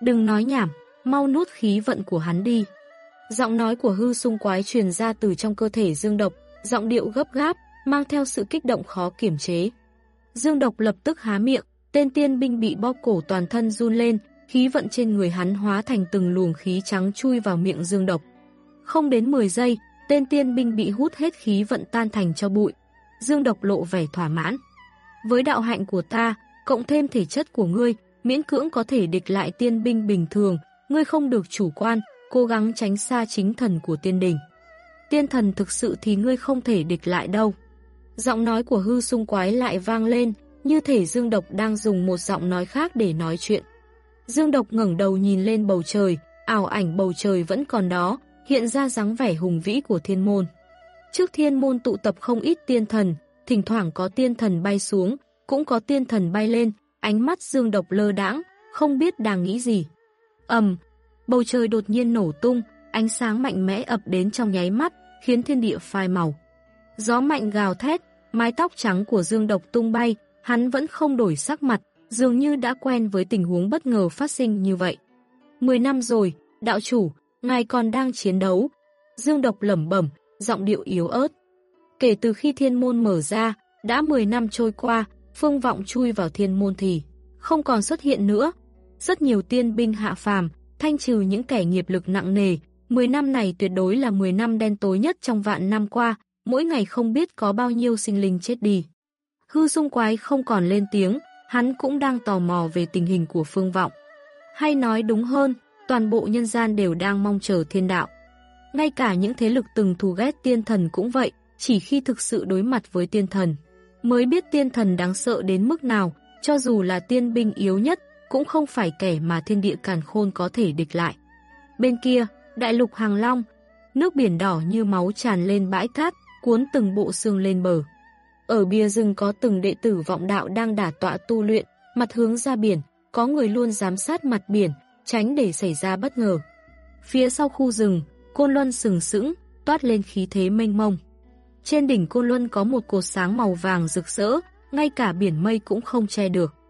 Đừng nói nhảm, mau nút khí vận của hắn đi. Giọng nói của hư sung quái truyền ra từ trong cơ thể dương độc, giọng điệu gấp gáp, mang theo sự kích động khó kiểm chế. Dương độc lập tức há miệng, tên tiên binh bị bóp cổ toàn thân run lên, khí vận trên người hắn hóa thành từng luồng khí trắng chui vào miệng dương độc. Không đến 10 giây, tên tiên binh bị hút hết khí vận tan thành cho bụi. Dương độc lộ vẻ thỏa mãn. Với đạo hạnh của ta, cộng thêm thể chất của ngươi, miễn cưỡng có thể địch lại tiên binh bình thường, ngươi không được chủ quan, cố gắng tránh xa chính thần của tiên đình. Tiên thần thực sự thì ngươi không thể địch lại đâu. Giọng nói của hư sung quái lại vang lên, như thể Dương Độc đang dùng một giọng nói khác để nói chuyện. Dương Độc ngẩng đầu nhìn lên bầu trời, ảo ảnh bầu trời vẫn còn đó, hiện ra dáng vẻ hùng vĩ của thiên môn. Trước thiên môn tụ tập không ít tiên thần, thỉnh thoảng có tiên thần bay xuống, cũng có tiên thần bay lên, ánh mắt Dương Độc lơ đãng, không biết đang nghĩ gì ầm, bầu trời đột nhiên nổ tung, ánh sáng mạnh mẽ ập đến trong nháy mắt, khiến thiên địa phai màu. Gió mạnh gào thét, mái tóc trắng của Dương Độc tung bay, hắn vẫn không đổi sắc mặt, dường như đã quen với tình huống bất ngờ phát sinh như vậy. Mười năm rồi, đạo chủ, ngài còn đang chiến đấu. Dương Độc lẩm bẩm, giọng điệu yếu ớt. Kể từ khi thiên môn mở ra, đã 10 năm trôi qua, phương vọng chui vào thiên môn thì không còn xuất hiện nữa. Rất nhiều tiên binh hạ phàm, thanh trừ những kẻ nghiệp lực nặng nề. 10 năm này tuyệt đối là 10 năm đen tối nhất trong vạn năm qua, mỗi ngày không biết có bao nhiêu sinh linh chết đi. Hư dung quái không còn lên tiếng, hắn cũng đang tò mò về tình hình của phương vọng. Hay nói đúng hơn, toàn bộ nhân gian đều đang mong chờ thiên đạo. Ngay cả những thế lực từng thù ghét tiên thần cũng vậy, chỉ khi thực sự đối mặt với tiên thần, mới biết tiên thần đáng sợ đến mức nào, cho dù là tiên binh yếu nhất, cũng không phải kẻ mà thiên địa càn khôn có thể địch lại. Bên kia, đại lục Hàng Long, nước biển đỏ như máu tràn lên bãi cát, cuốn từng bộ xương lên bờ. Ở bia rừng có từng đệ tử vọng đạo đang đả tọa tu luyện, mặt hướng ra biển, có người luôn giám sát mặt biển, tránh để xảy ra bất ngờ. Phía sau khu rừng, Côn Luân sừng sững, toát lên khí thế mênh mông. Trên đỉnh Côn Luân có một cột sáng màu vàng rực rỡ, ngay cả biển mây cũng không che được.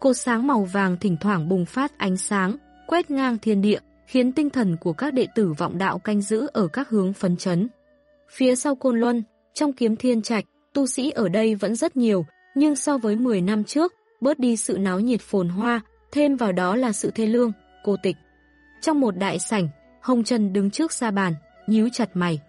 Cột sáng màu vàng thỉnh thoảng bùng phát ánh sáng, quét ngang thiên địa, khiến tinh thần của các đệ tử vọng đạo canh giữ ở các hướng phấn chấn. Phía sau Côn Luân, trong kiếm thiên trạch, tu sĩ ở đây vẫn rất nhiều, nhưng so với 10 năm trước, bớt đi sự náo nhiệt phồn hoa, thêm vào đó là sự thê lương, cô tịch. Trong một đại sảnh, Hồng Trần đứng trước sa bàn, nhíu chặt mày.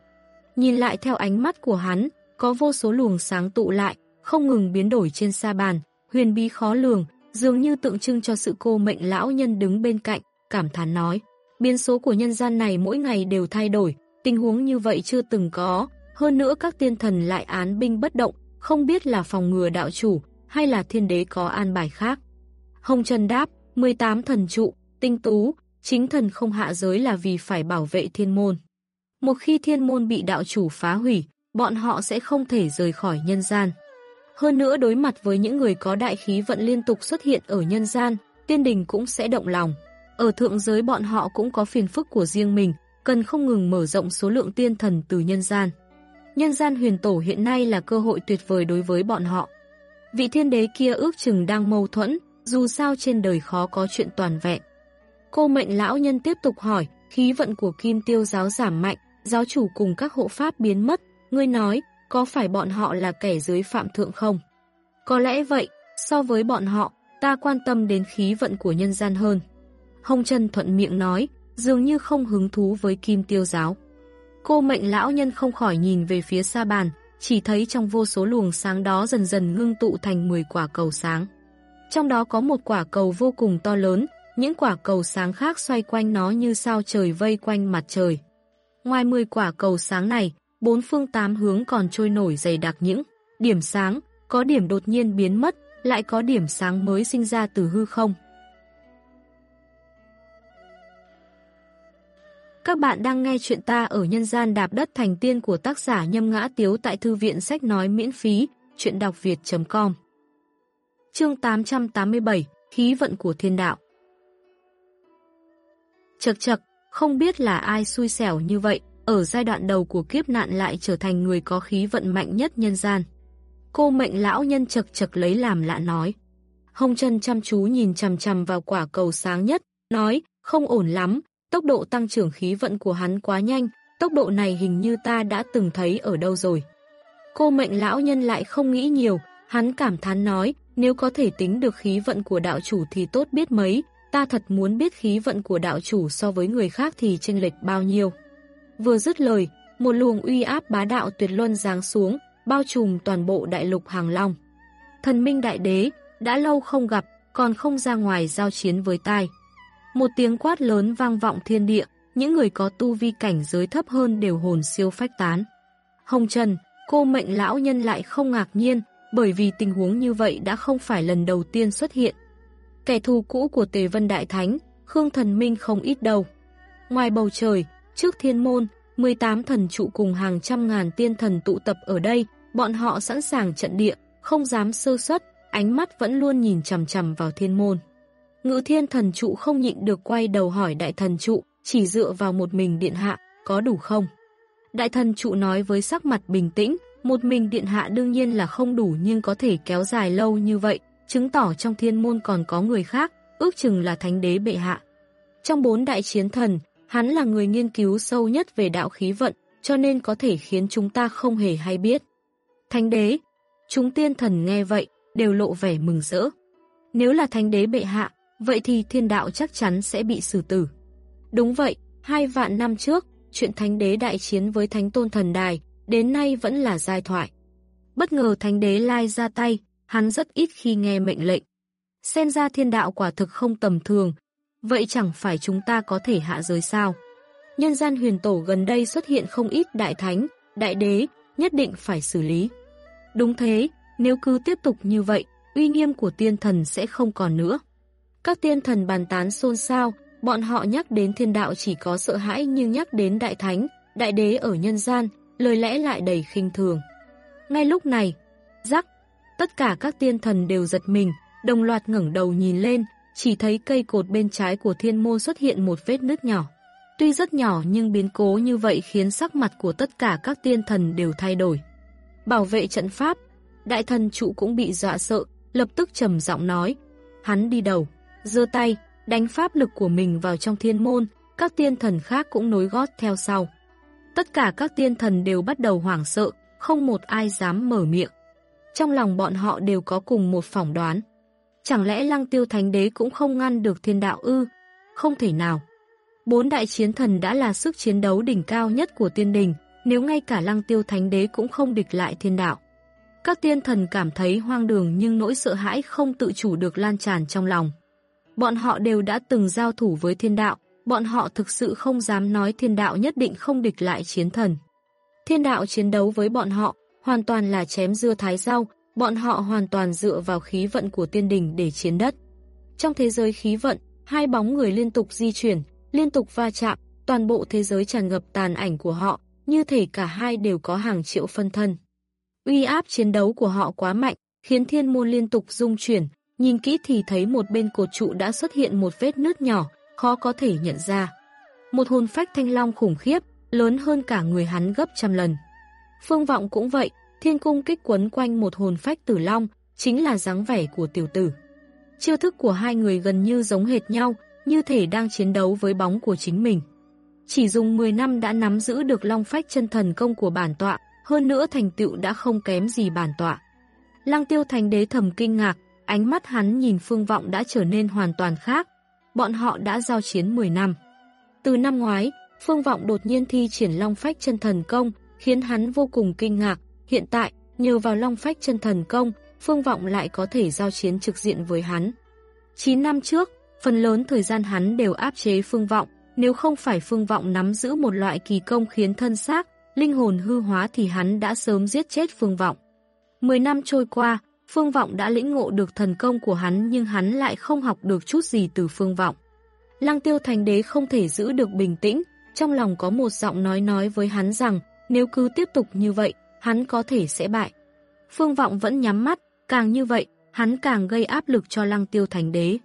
Nhìn lại theo ánh mắt của hắn, có vô số luồng sáng tụ lại, không ngừng biến đổi trên sa bàn, huyền bí khó lường, dường như tượng trưng cho sự cô mệnh lão nhân đứng bên cạnh, cảm thán nói. Biến số của nhân gian này mỗi ngày đều thay đổi, tình huống như vậy chưa từng có, hơn nữa các tiên thần lại án binh bất động, không biết là phòng ngừa đạo chủ hay là thiên đế có an bài khác. Hồng Trần đáp, 18 thần trụ, tinh tú, chính thần không hạ giới là vì phải bảo vệ thiên môn. Một khi thiên môn bị đạo chủ phá hủy, bọn họ sẽ không thể rời khỏi nhân gian. Hơn nữa đối mặt với những người có đại khí vận liên tục xuất hiện ở nhân gian, tiên đình cũng sẽ động lòng. Ở thượng giới bọn họ cũng có phiền phức của riêng mình, cần không ngừng mở rộng số lượng tiên thần từ nhân gian. Nhân gian huyền tổ hiện nay là cơ hội tuyệt vời đối với bọn họ. Vị thiên đế kia ước chừng đang mâu thuẫn, dù sao trên đời khó có chuyện toàn vẹn. Cô mệnh lão nhân tiếp tục hỏi, khí vận của kim tiêu giáo giảm mạnh, giáo chủ cùng các hộ pháp biến mất, ngươi nói, có phải bọn họ là kẻ dưới phạm thượng không? Có lẽ vậy, so với bọn họ, ta quan tâm đến khí vận của nhân gian hơn. Hồng Trần thuận miệng nói, dường như không hứng thú với kim tiêu giáo. Cô mệnh lão nhân không khỏi nhìn về phía xa bàn, chỉ thấy trong vô số luồng sáng đó dần dần ngưng tụ thành 10 quả cầu sáng. Trong đó có một quả cầu vô cùng to lớn, những quả cầu sáng khác xoay quanh nó như sao trời vây quanh mặt trời. Ngoài 10 quả cầu sáng này, bốn phương tám hướng còn trôi nổi dày đặc những điểm sáng, có điểm đột nhiên biến mất, lại có điểm sáng mới sinh ra từ hư không. Các bạn đang nghe chuyện ta ở nhân gian đạp đất thành tiên của tác giả Nhâm Ngã Tiếu tại Thư viện Sách Nói miễn phí, chuyện đọc việt.com Chương 887 Khí vận của thiên đạo. Chật chật, không biết là ai xui xẻo như vậy, ở giai đoạn đầu của kiếp nạn lại trở thành người có khí vận mạnh nhất nhân gian. Cô mệnh lão nhân chật chật lấy làm lạ nói. Hồng chân chăm chú nhìn chằm chằm vào quả cầu sáng nhất, nói, không ổn lắm, tốc độ tăng trưởng khí vận của hắn quá nhanh, tốc độ này hình như ta đã từng thấy ở đâu rồi. Cô mệnh lão nhân lại không nghĩ nhiều, hắn cảm thán nói, nếu có thể tính được khí vận của đạo chủ thì tốt biết mấy, ta thật muốn biết khí vận của đạo chủ so với người khác thì chênh lệch bao nhiêu. Vừa dứt lời, một luồng uy áp bá đạo tuyệt luân giáng xuống, bao trùm toàn bộ đại lục Hàng Long. Thần minh đại đế, đã lâu không gặp, còn không ra ngoài giao chiến với tai. Một tiếng quát lớn vang vọng thiên địa, những người có tu vi cảnh giới thấp hơn đều hồn siêu phách tán. Hồng Trần, cô mệnh lão nhân lại không ngạc nhiên, bởi vì tình huống như vậy đã không phải lần đầu tiên xuất hiện. Kẻ thù cũ của Tề Vân Đại Thánh, Khương Thần Minh không ít đâu. Ngoài bầu trời, trước thiên môn, 18 thần trụ cùng hàng trăm ngàn tiên thần tụ tập ở đây, bọn họ sẵn sàng trận địa, không dám sơ suất, ánh mắt vẫn luôn nhìn chằm chằm vào thiên môn. Ngự thiên thần trụ không nhịn được quay đầu hỏi đại thần trụ, chỉ dựa vào một mình điện hạ, có đủ không? Đại thần trụ nói với sắc mặt bình tĩnh, Một mình điện hạ đương nhiên là không đủ nhưng có thể kéo dài lâu như vậy, chứng tỏ trong thiên môn còn có người khác, ước chừng là thánh đế bệ hạ. Trong bốn đại chiến thần, hắn là người nghiên cứu sâu nhất về đạo khí vận, cho nên có thể khiến chúng ta không hề hay biết. Thánh đế, chúng tiên thần nghe vậy, đều lộ vẻ mừng rỡ. Nếu là thánh đế bệ hạ, vậy thì thiên đạo chắc chắn sẽ bị xử tử. Đúng vậy, hai vạn năm trước, chuyện thánh đế đại chiến với thánh tôn thần đài, đến nay vẫn là giai thoại. Bất ngờ thánh đế lai ra tay, hắn rất ít khi nghe mệnh lệnh. Xem ra thiên đạo quả thực không tầm thường, vậy chẳng phải chúng ta có thể hạ giới sao? Nhân gian huyền tổ gần đây xuất hiện không ít đại thánh, đại đế, nhất định phải xử lý. Đúng thế, nếu cứ tiếp tục như vậy, uy nghiêm của tiên thần sẽ không còn nữa. Các tiên thần bàn tán xôn xao, bọn họ nhắc đến thiên đạo chỉ có sợ hãi nhưng nhắc đến đại thánh, đại đế ở nhân gian, lời lẽ lại đầy khinh thường. Ngay lúc này, rắc, tất cả các tiên thần đều giật mình, đồng loạt ngẩng đầu nhìn lên, chỉ thấy cây cột bên trái của thiên môn xuất hiện một vết nứt nhỏ. Tuy rất nhỏ nhưng biến cố như vậy khiến sắc mặt của tất cả các tiên thần đều thay đổi. Bảo vệ trận pháp, đại thần trụ cũng bị dọa sợ, lập tức trầm giọng nói. Hắn đi đầu, giơ tay, đánh pháp lực của mình vào trong thiên môn, các tiên thần khác cũng nối gót theo sau. Tất cả các tiên thần đều bắt đầu hoảng sợ, không một ai dám mở miệng. Trong lòng bọn họ đều có cùng một phỏng đoán. Chẳng lẽ lăng tiêu thánh đế cũng không ngăn được thiên đạo ư? Không thể nào. Bốn đại chiến thần đã là sức chiến đấu đỉnh cao nhất của tiên đình, nếu ngay cả lăng tiêu thánh đế cũng không địch lại thiên đạo. Các tiên thần cảm thấy hoang đường nhưng nỗi sợ hãi không tự chủ được lan tràn trong lòng. Bọn họ đều đã từng giao thủ với thiên đạo, bọn họ thực sự không dám nói thiên đạo nhất định không địch lại chiến thần. Thiên đạo chiến đấu với bọn họ, hoàn toàn là chém dưa thái rau, bọn họ hoàn toàn dựa vào khí vận của tiên đình để chiến đất. Trong thế giới khí vận, hai bóng người liên tục di chuyển, liên tục va chạm, toàn bộ thế giới tràn ngập tàn ảnh của họ, như thể cả hai đều có hàng triệu phân thân. Uy áp chiến đấu của họ quá mạnh, khiến thiên môn liên tục rung chuyển, nhìn kỹ thì thấy một bên cột trụ đã xuất hiện một vết nứt nhỏ, khó có thể nhận ra. Một hồn phách thanh long khủng khiếp, lớn hơn cả người hắn gấp trăm lần. Phương vọng cũng vậy, thiên cung kích quấn quanh một hồn phách tử long, chính là dáng vẻ của tiểu tử. Chiêu thức của hai người gần như giống hệt nhau, như thể đang chiến đấu với bóng của chính mình. Chỉ dùng 10 năm đã nắm giữ được long phách chân thần công của bản tọa, hơn nữa thành tựu đã không kém gì bản tọa. Lăng tiêu thành đế thầm kinh ngạc, ánh mắt hắn nhìn phương vọng đã trở nên hoàn toàn khác. Bọn họ đã giao chiến 10 năm. Từ năm ngoái, phương vọng đột nhiên thi triển long phách chân thần công, khiến hắn vô cùng kinh ngạc. Hiện tại, nhờ vào long phách chân thần công, phương vọng lại có thể giao chiến trực diện với hắn. 9 năm trước, phần lớn thời gian hắn đều áp chế phương vọng, nếu không phải phương vọng nắm giữ một loại kỳ công khiến thân xác, linh hồn hư hóa thì hắn đã sớm giết chết phương vọng. Mười năm trôi qua, phương vọng đã lĩnh ngộ được thần công của hắn nhưng hắn lại không học được chút gì từ phương vọng. Lăng tiêu thành đế không thể giữ được bình tĩnh, trong lòng có một giọng nói nói với hắn rằng nếu cứ tiếp tục như vậy, hắn có thể sẽ bại. Phương vọng vẫn nhắm mắt, càng như vậy, hắn càng gây áp lực cho lăng tiêu Thánh đế.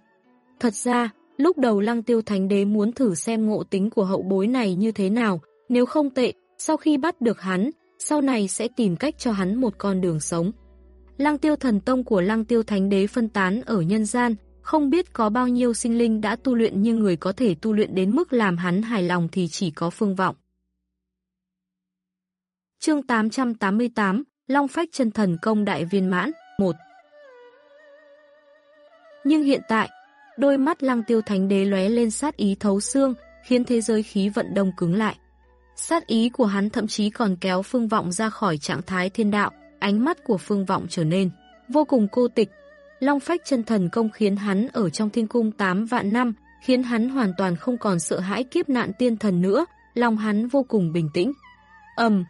Thật ra, lúc đầu lăng tiêu thánh đế muốn thử xem ngộ tính của hậu bối này như thế nào, nếu không tệ, sau khi bắt được hắn, sau này sẽ tìm cách cho hắn một con đường sống. Lăng tiêu thần tông của lăng tiêu thánh đế phân tán ở nhân gian, không biết có bao nhiêu sinh linh đã tu luyện nhưng người có thể tu luyện đến mức làm hắn hài lòng thì chỉ có phương vọng. Chương 888, Long Phách chân thần công đại viên mãn, 1 Nhưng hiện tại, đôi mắt lăng tiêu thánh đế lóe lên sát ý thấu xương, khiến thế giới khí vận đông cứng lại. Sát ý của hắn thậm chí còn kéo phương vọng ra khỏi trạng thái thiên đạo, ánh mắt của phương vọng trở nên vô cùng cô tịch. Long phách chân thần công khiến hắn ở trong thiên cung 8 vạn năm, khiến hắn hoàn toàn không còn sợ hãi kiếp nạn tiên thần nữa, lòng hắn vô cùng bình tĩnh. ầm,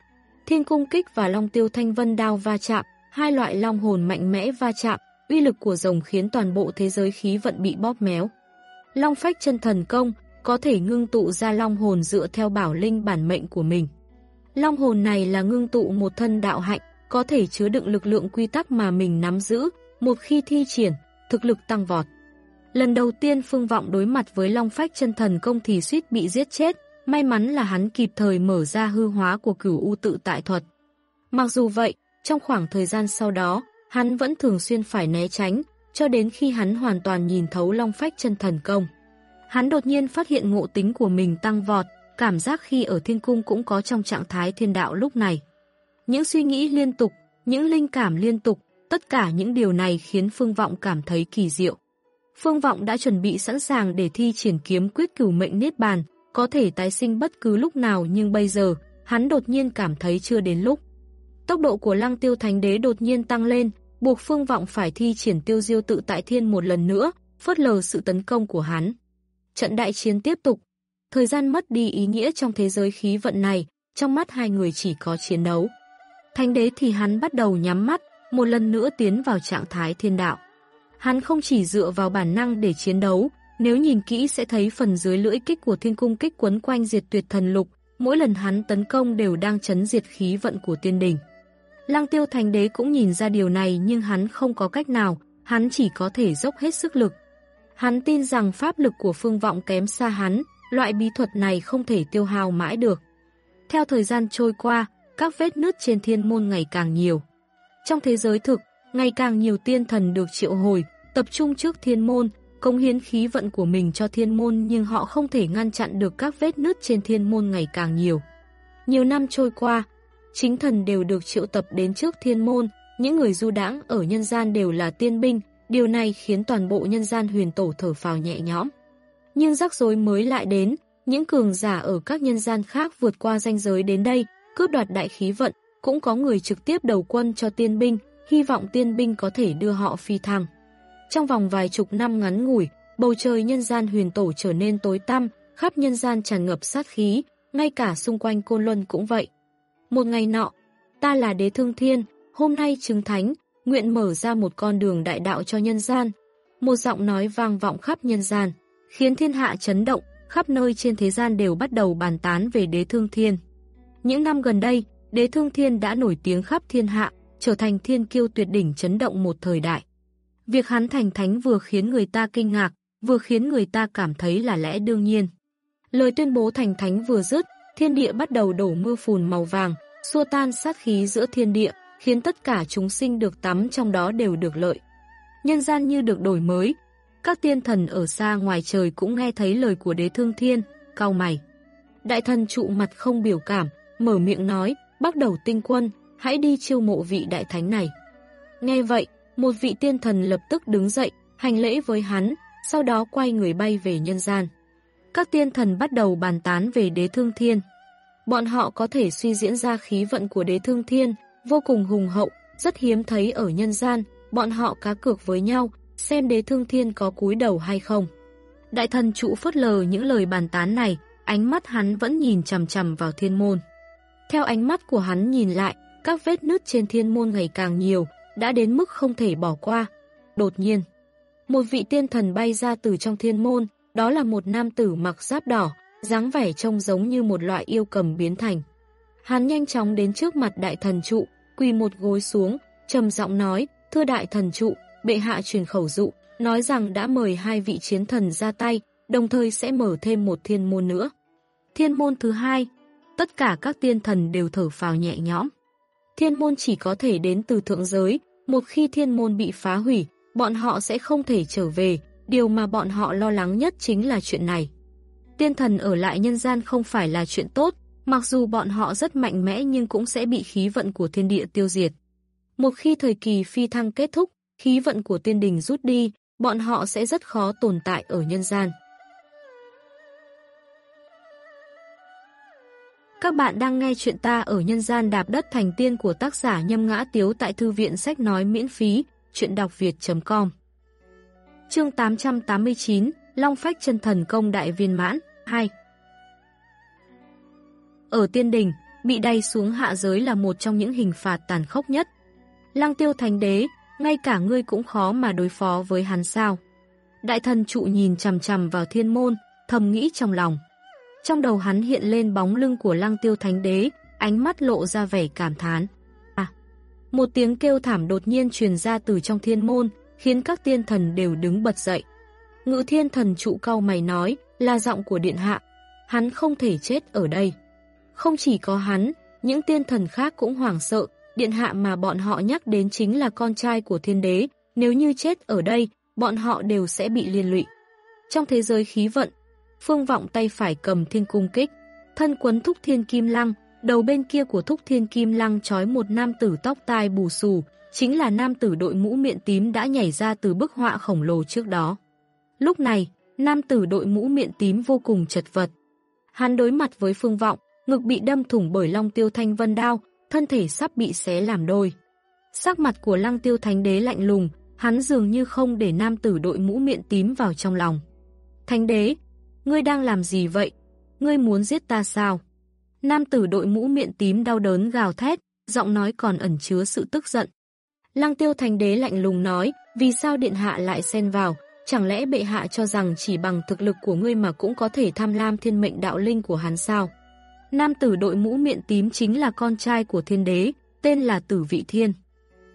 thiên cung kích và long tiêu thanh vân đao va chạm, hai loại long hồn mạnh mẽ va chạm, uy lực của rồng khiến toàn bộ thế giới khí vận bị bóp méo. Long phách chân thần công có thể ngưng tụ ra long hồn dựa theo bảo linh bản mệnh của mình. Long hồn này là ngưng tụ một thân đạo hạnh, có thể chứa đựng lực lượng quy tắc mà mình nắm giữ, một khi thi triển, thực lực tăng vọt. Lần đầu tiên Phương Vọng đối mặt với Long Phách chân thần công thì suýt bị giết chết, may mắn là hắn kịp thời mở ra hư hóa của cửu u tự tại thuật. Mặc dù vậy, trong khoảng thời gian sau đó, hắn vẫn thường xuyên phải né tránh, cho đến khi hắn hoàn toàn nhìn thấu long phách chân thần công. Hắn đột nhiên phát hiện ngộ tính của mình tăng vọt, cảm giác khi ở thiên cung cũng có trong trạng thái thiên đạo lúc này. Những suy nghĩ liên tục, những linh cảm liên tục, tất cả những điều này khiến Phương Vọng cảm thấy kỳ diệu. Phương Vọng đã chuẩn bị sẵn sàng để thi triển kiếm quyết cửu mệnh niết bàn, có thể tái sinh bất cứ lúc nào nhưng bây giờ, hắn đột nhiên cảm thấy chưa đến lúc. Tốc độ của lăng tiêu thánh đế đột nhiên tăng lên, buộc Phương Vọng phải thi triển tiêu diêu tự tại thiên một lần nữa, phớt lờ sự tấn công của hắn. Trận đại chiến tiếp tục. Thời gian mất đi ý nghĩa trong thế giới khí vận này, trong mắt hai người chỉ có chiến đấu. Thánh đế thì hắn bắt đầu nhắm mắt, một lần nữa tiến vào trạng thái thiên đạo. Hắn không chỉ dựa vào bản năng để chiến đấu, nếu nhìn kỹ sẽ thấy phần dưới lưỡi kích của thiên cung kích quấn quanh diệt tuyệt thần lục, mỗi lần hắn tấn công đều đang chấn diệt khí vận của tiên đình. Lăng tiêu thành đế cũng nhìn ra điều này nhưng hắn không có cách nào, hắn chỉ có thể dốc hết sức lực. Hắn tin rằng pháp lực của phương vọng kém xa hắn, loại bí thuật này không thể tiêu hao mãi được. Theo thời gian trôi qua, các vết nứt trên thiên môn ngày càng nhiều. Trong thế giới thực, ngày càng nhiều tiên thần được triệu hồi, tập trung trước thiên môn, công hiến khí vận của mình cho thiên môn nhưng họ không thể ngăn chặn được các vết nứt trên thiên môn ngày càng nhiều. Nhiều năm trôi qua, chính thần đều được triệu tập đến trước thiên môn, những người du đãng ở nhân gian đều là tiên binh, điều này khiến toàn bộ nhân gian huyền tổ thở phào nhẹ nhõm. Nhưng rắc rối mới lại đến, những cường giả ở các nhân gian khác vượt qua ranh giới đến đây, cướp đoạt đại khí vận, cũng có người trực tiếp đầu quân cho tiên binh, hy vọng tiên binh có thể đưa họ phi thăng. Trong vòng vài chục năm ngắn ngủi, bầu trời nhân gian huyền tổ trở nên tối tăm, khắp nhân gian tràn ngập sát khí, ngay cả xung quanh Côn Luân cũng vậy. Một ngày nọ, ta là đế thương thiên, hôm nay chứng thánh, nguyện mở ra một con đường đại đạo cho nhân gian. Một giọng nói vang vọng khắp nhân gian, khiến thiên hạ chấn động, khắp nơi trên thế gian đều bắt đầu bàn tán về đế thương thiên. Những năm gần đây, đế thương thiên đã nổi tiếng khắp thiên hạ, trở thành thiên kiêu tuyệt đỉnh chấn động một thời đại. Việc hắn thành thánh vừa khiến người ta kinh ngạc, vừa khiến người ta cảm thấy là lẽ đương nhiên. Lời tuyên bố thành thánh vừa dứt, thiên địa bắt đầu đổ mưa phùn màu vàng, xua tan sát khí giữa thiên địa, khiến tất cả chúng sinh được tắm trong đó đều được lợi. Nhân gian như được đổi mới, các tiên thần ở xa ngoài trời cũng nghe thấy lời của đế thương thiên, cao mày. Đại thần trụ mặt không biểu cảm, mở miệng nói, bắt đầu tinh quân, hãy đi chiêu mộ vị đại thánh này. Nghe vậy, một vị tiên thần lập tức đứng dậy, hành lễ với hắn, sau đó quay người bay về nhân gian. Các tiên thần bắt đầu bàn tán về đế thương thiên. Bọn họ có thể suy diễn ra khí vận của đế thương thiên, vô cùng hùng hậu, rất hiếm thấy ở nhân gian, bọn họ cá cược với nhau, xem đế thương thiên có cúi đầu hay không. Đại thần trụ phớt lờ những lời bàn tán này, ánh mắt hắn vẫn nhìn chầm chầm vào thiên môn. Theo ánh mắt của hắn nhìn lại, các vết nứt trên thiên môn ngày càng nhiều, đã đến mức không thể bỏ qua. Đột nhiên, một vị tiên thần bay ra từ trong thiên môn, đó là một nam tử mặc giáp đỏ, dáng vẻ trông giống như một loại yêu cầm biến thành. Hắn nhanh chóng đến trước mặt đại thần trụ, quỳ một gối xuống, trầm giọng nói, thưa đại thần trụ, bệ hạ truyền khẩu dụ, nói rằng đã mời hai vị chiến thần ra tay, đồng thời sẽ mở thêm một thiên môn nữa. Thiên môn thứ hai, tất cả các tiên thần đều thở phào nhẹ nhõm. Thiên môn chỉ có thể đến từ thượng giới, một khi thiên môn bị phá hủy, bọn họ sẽ không thể trở về, điều mà bọn họ lo lắng nhất chính là chuyện này. Tiên thần ở lại nhân gian không phải là chuyện tốt, mặc dù bọn họ rất mạnh mẽ nhưng cũng sẽ bị khí vận của thiên địa tiêu diệt. Một khi thời kỳ phi thăng kết thúc, khí vận của tiên đình rút đi, bọn họ sẽ rất khó tồn tại ở nhân gian. Các bạn đang nghe chuyện ta ở nhân gian đạp đất thành tiên của tác giả Nhâm Ngã Tiếu tại Thư viện Sách Nói miễn phí, chuyện đọc việt.com Chương 889, Long Phách chân thần công đại viên mãn, 2 Ở tiên đình, bị đay xuống hạ giới là một trong những hình phạt tàn khốc nhất. Lăng tiêu thành đế, ngay cả ngươi cũng khó mà đối phó với hắn sao. Đại thần trụ nhìn chầm chầm vào thiên môn, thầm nghĩ trong lòng. Trong đầu hắn hiện lên bóng lưng của lăng tiêu thánh đế, ánh mắt lộ ra vẻ cảm thán. À, một tiếng kêu thảm đột nhiên truyền ra từ trong thiên môn, khiến các tiên thần đều đứng bật dậy. Ngự thiên thần trụ cao mày nói, là giọng của điện hạ. Hắn không thể chết ở đây. Không chỉ có hắn, những tiên thần khác cũng hoảng sợ, điện hạ mà bọn họ nhắc đến chính là con trai của thiên đế, nếu như chết ở đây, bọn họ đều sẽ bị liên lụy. Trong thế giới khí vận, phương vọng tay phải cầm thiên cung kích, thân quấn thúc thiên kim lăng, đầu bên kia của thúc thiên kim lăng trói một nam tử tóc tai bù xù, chính là nam tử đội mũ miệng tím đã nhảy ra từ bức họa khổng lồ trước đó. Lúc này, nam tử đội mũ miệng tím vô cùng chật vật. Hắn đối mặt với phương vọng, ngực bị đâm thủng bởi long tiêu thanh vân đao, thân thể sắp bị xé làm đôi. Sắc mặt của lăng tiêu thánh đế lạnh lùng, hắn dường như không để nam tử đội mũ miệng tím vào trong lòng. Thánh đế, ngươi đang làm gì vậy? Ngươi muốn giết ta sao? Nam tử đội mũ miệng tím đau đớn gào thét, giọng nói còn ẩn chứa sự tức giận. Lăng tiêu thành đế lạnh lùng nói, vì sao điện hạ lại xen vào, chẳng lẽ bệ hạ cho rằng chỉ bằng thực lực của ngươi mà cũng có thể tham lam thiên mệnh đạo linh của hắn sao? Nam tử đội mũ miệng tím chính là con trai của thiên đế, tên là Tử Vị Thiên.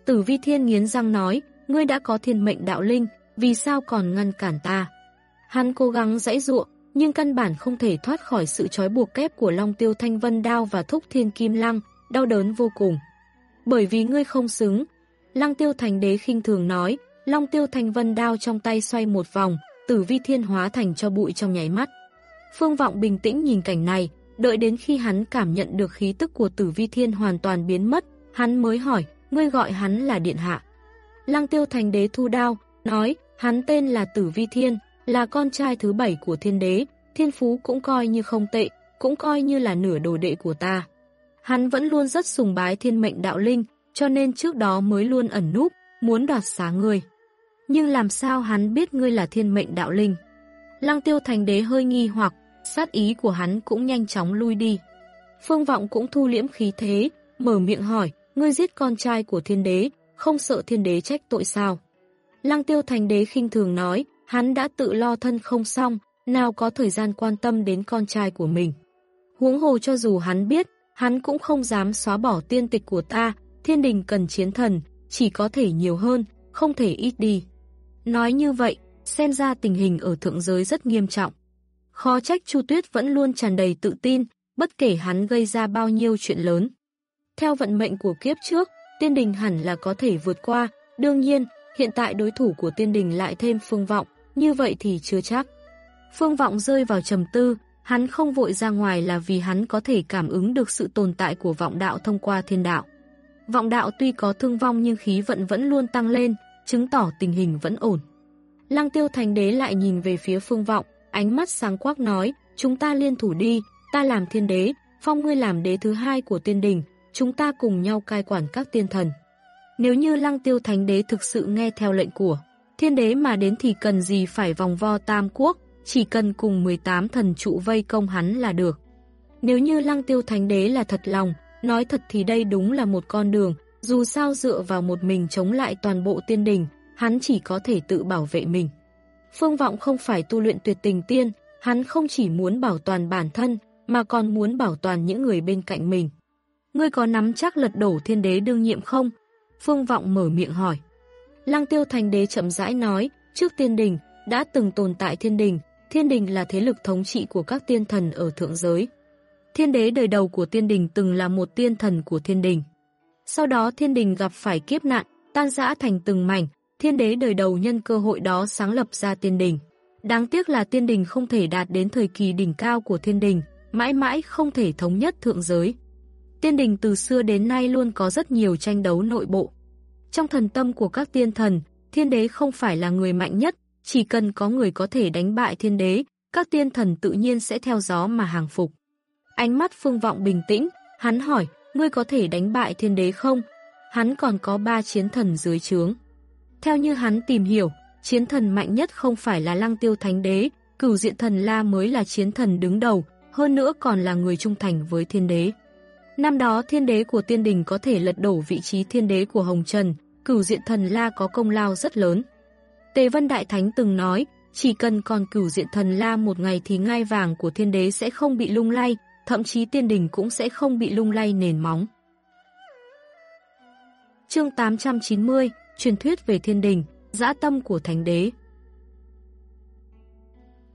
Tử Vi Thiên nghiến răng nói, ngươi đã có thiên mệnh đạo linh, vì sao còn ngăn cản ta? Hắn cố gắng dãy ruộng, nhưng căn bản không thể thoát khỏi sự trói buộc kép của Long Tiêu Thanh Vân Đao và Thúc Thiên Kim Lăng, đau đớn vô cùng. Bởi vì ngươi không xứng, Lăng Tiêu Thành Đế khinh thường nói, Long Tiêu Thanh Vân Đao trong tay xoay một vòng, tử vi thiên hóa thành cho bụi trong nháy mắt. Phương Vọng bình tĩnh nhìn cảnh này, đợi đến khi hắn cảm nhận được khí tức của tử vi thiên hoàn toàn biến mất, hắn mới hỏi, ngươi gọi hắn là Điện Hạ. Lăng Tiêu Thành Đế thu đao, nói, hắn tên là Tử Vi Thiên, là con trai thứ bảy của thiên đế, thiên phú cũng coi như không tệ, cũng coi như là nửa đồ đệ của ta. Hắn vẫn luôn rất sùng bái thiên mệnh đạo linh, cho nên trước đó mới luôn ẩn núp, muốn đoạt xá ngươi. Nhưng làm sao hắn biết ngươi là thiên mệnh đạo linh? Lăng tiêu thành đế hơi nghi hoặc, sát ý của hắn cũng nhanh chóng lui đi. Phương vọng cũng thu liễm khí thế, mở miệng hỏi, ngươi giết con trai của thiên đế, không sợ thiên đế trách tội sao? Lăng tiêu thành đế khinh thường nói, Hắn đã tự lo thân không xong, nào có thời gian quan tâm đến con trai của mình. Huống hồ cho dù hắn biết, hắn cũng không dám xóa bỏ tiên tịch của ta, thiên đình cần chiến thần, chỉ có thể nhiều hơn, không thể ít đi. Nói như vậy, xem ra tình hình ở thượng giới rất nghiêm trọng. Khó trách Chu Tuyết vẫn luôn tràn đầy tự tin, bất kể hắn gây ra bao nhiêu chuyện lớn. Theo vận mệnh của kiếp trước, tiên đình hẳn là có thể vượt qua, đương nhiên, hiện tại đối thủ của tiên đình lại thêm phương vọng, như vậy thì chưa chắc. Phương Vọng rơi vào trầm tư, hắn không vội ra ngoài là vì hắn có thể cảm ứng được sự tồn tại của vọng đạo thông qua thiên đạo. Vọng đạo tuy có thương vong nhưng khí vận vẫn luôn tăng lên, chứng tỏ tình hình vẫn ổn. Lăng tiêu thành đế lại nhìn về phía phương vọng, ánh mắt sáng quắc nói, chúng ta liên thủ đi, ta làm thiên đế, phong ngươi làm đế thứ hai của tiên đình, chúng ta cùng nhau cai quản các tiên thần. Nếu như lăng tiêu thánh đế thực sự nghe theo lệnh của Thiên đế mà đến thì cần gì phải vòng vo tam quốc, chỉ cần cùng 18 thần trụ vây công hắn là được. Nếu như lăng tiêu thánh đế là thật lòng, nói thật thì đây đúng là một con đường, dù sao dựa vào một mình chống lại toàn bộ tiên đình, hắn chỉ có thể tự bảo vệ mình. Phương Vọng không phải tu luyện tuyệt tình tiên, hắn không chỉ muốn bảo toàn bản thân, mà còn muốn bảo toàn những người bên cạnh mình. Ngươi có nắm chắc lật đổ thiên đế đương nhiệm không? Phương Vọng mở miệng hỏi. Lăng tiêu thành đế chậm rãi nói, trước tiên đình, đã từng tồn tại thiên đình, thiên đình là thế lực thống trị của các tiên thần ở thượng giới. Thiên đế đời đầu của tiên đình từng là một tiên thần của thiên đình. Sau đó thiên đình gặp phải kiếp nạn, tan rã thành từng mảnh, thiên đế đời đầu nhân cơ hội đó sáng lập ra tiên đình. Đáng tiếc là tiên đình không thể đạt đến thời kỳ đỉnh cao của thiên đình, mãi mãi không thể thống nhất thượng giới. Tiên đình từ xưa đến nay luôn có rất nhiều tranh đấu nội bộ. Trong thần tâm của các tiên thần, thiên đế không phải là người mạnh nhất, chỉ cần có người có thể đánh bại thiên đế, các tiên thần tự nhiên sẽ theo gió mà hàng phục. Ánh mắt phương vọng bình tĩnh, hắn hỏi, ngươi có thể đánh bại thiên đế không? Hắn còn có ba chiến thần dưới trướng. Theo như hắn tìm hiểu, chiến thần mạnh nhất không phải là lăng tiêu thánh đế, cửu diện thần la mới là chiến thần đứng đầu, hơn nữa còn là người trung thành với thiên đế. Năm đó thiên đế của tiên đình có thể lật đổ vị trí thiên đế của Hồng Trần, cửu diện thần la có công lao rất lớn. Tề Vân Đại Thánh từng nói, chỉ cần còn cửu diện thần la một ngày thì ngai vàng của thiên đế sẽ không bị lung lay, thậm chí tiên đình cũng sẽ không bị lung lay nền móng. Chương 890, truyền thuyết về thiên đình, dã tâm của thánh đế.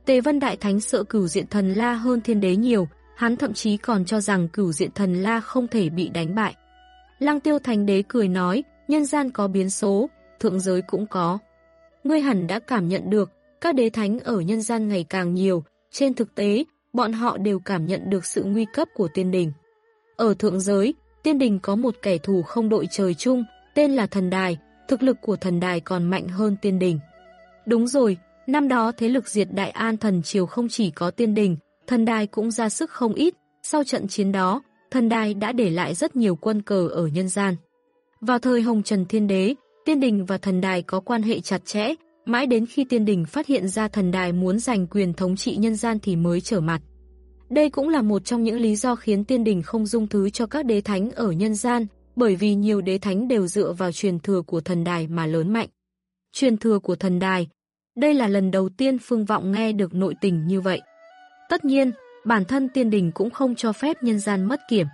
Tề Vân Đại Thánh sợ cửu diện thần la hơn thiên đế nhiều, hắn thậm chí còn cho rằng cửu diện thần la không thể bị đánh bại. Lăng tiêu Thánh đế cười nói, nhân gian có biến số, thượng giới cũng có. Ngươi hẳn đã cảm nhận được, các đế thánh ở nhân gian ngày càng nhiều, trên thực tế, bọn họ đều cảm nhận được sự nguy cấp của tiên đình. Ở thượng giới, tiên đình có một kẻ thù không đội trời chung, tên là thần đài, thực lực của thần đài còn mạnh hơn tiên đình. Đúng rồi, năm đó thế lực diệt Đại An thần triều không chỉ có tiên đình, thần đài cũng ra sức không ít, sau trận chiến đó, thần đài đã để lại rất nhiều quân cờ ở nhân gian. Vào thời Hồng Trần Thiên Đế, tiên đình và thần đài có quan hệ chặt chẽ, mãi đến khi tiên đình phát hiện ra thần đài muốn giành quyền thống trị nhân gian thì mới trở mặt. Đây cũng là một trong những lý do khiến tiên đình không dung thứ cho các đế thánh ở nhân gian, bởi vì nhiều đế thánh đều dựa vào truyền thừa của thần đài mà lớn mạnh. Truyền thừa của thần đài, đây là lần đầu tiên Phương Vọng nghe được nội tình như vậy. Tất nhiên, bản thân tiên đình cũng không cho phép nhân gian mất kiểm,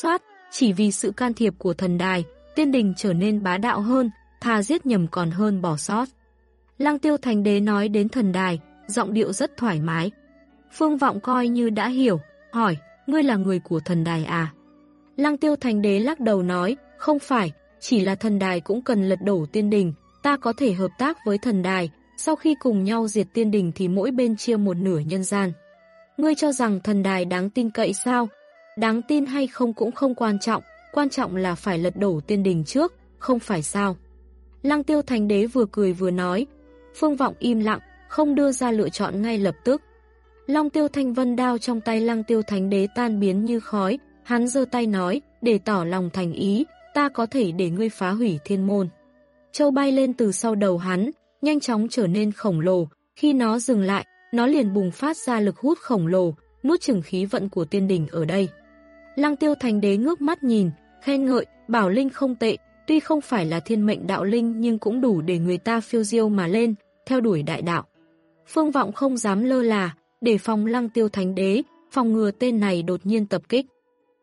soát, chỉ vì sự can thiệp của thần đài, tiên đình trở nên bá đạo hơn, thà giết nhầm còn hơn bỏ sót. Lăng tiêu thành đế nói đến thần đài, giọng điệu rất thoải mái. Phương Vọng coi như đã hiểu, hỏi, ngươi là người của thần đài à? Lăng tiêu thành đế lắc đầu nói, không phải, chỉ là thần đài cũng cần lật đổ tiên đình, ta có thể hợp tác với thần đài, sau khi cùng nhau diệt tiên đình thì mỗi bên chia một nửa nhân gian. Ngươi cho rằng thần đài đáng tin cậy sao? Đáng tin hay không cũng không quan trọng, quan trọng là phải lật đổ tiên đình trước, không phải sao? Lăng tiêu thành đế vừa cười vừa nói, phương vọng im lặng, không đưa ra lựa chọn ngay lập tức. Long tiêu thanh vân đao trong tay lăng tiêu thánh đế tan biến như khói, hắn giơ tay nói, để tỏ lòng thành ý, ta có thể để ngươi phá hủy thiên môn. Châu bay lên từ sau đầu hắn, nhanh chóng trở nên khổng lồ, khi nó dừng lại, nó liền bùng phát ra lực hút khổng lồ, nuốt chừng khí vận của tiên đỉnh ở đây. Lăng tiêu thành đế ngước mắt nhìn, khen ngợi, bảo linh không tệ, tuy không phải là thiên mệnh đạo linh nhưng cũng đủ để người ta phiêu diêu mà lên, theo đuổi đại đạo. Phương vọng không dám lơ là, để phòng lăng tiêu thánh đế, phòng ngừa tên này đột nhiên tập kích.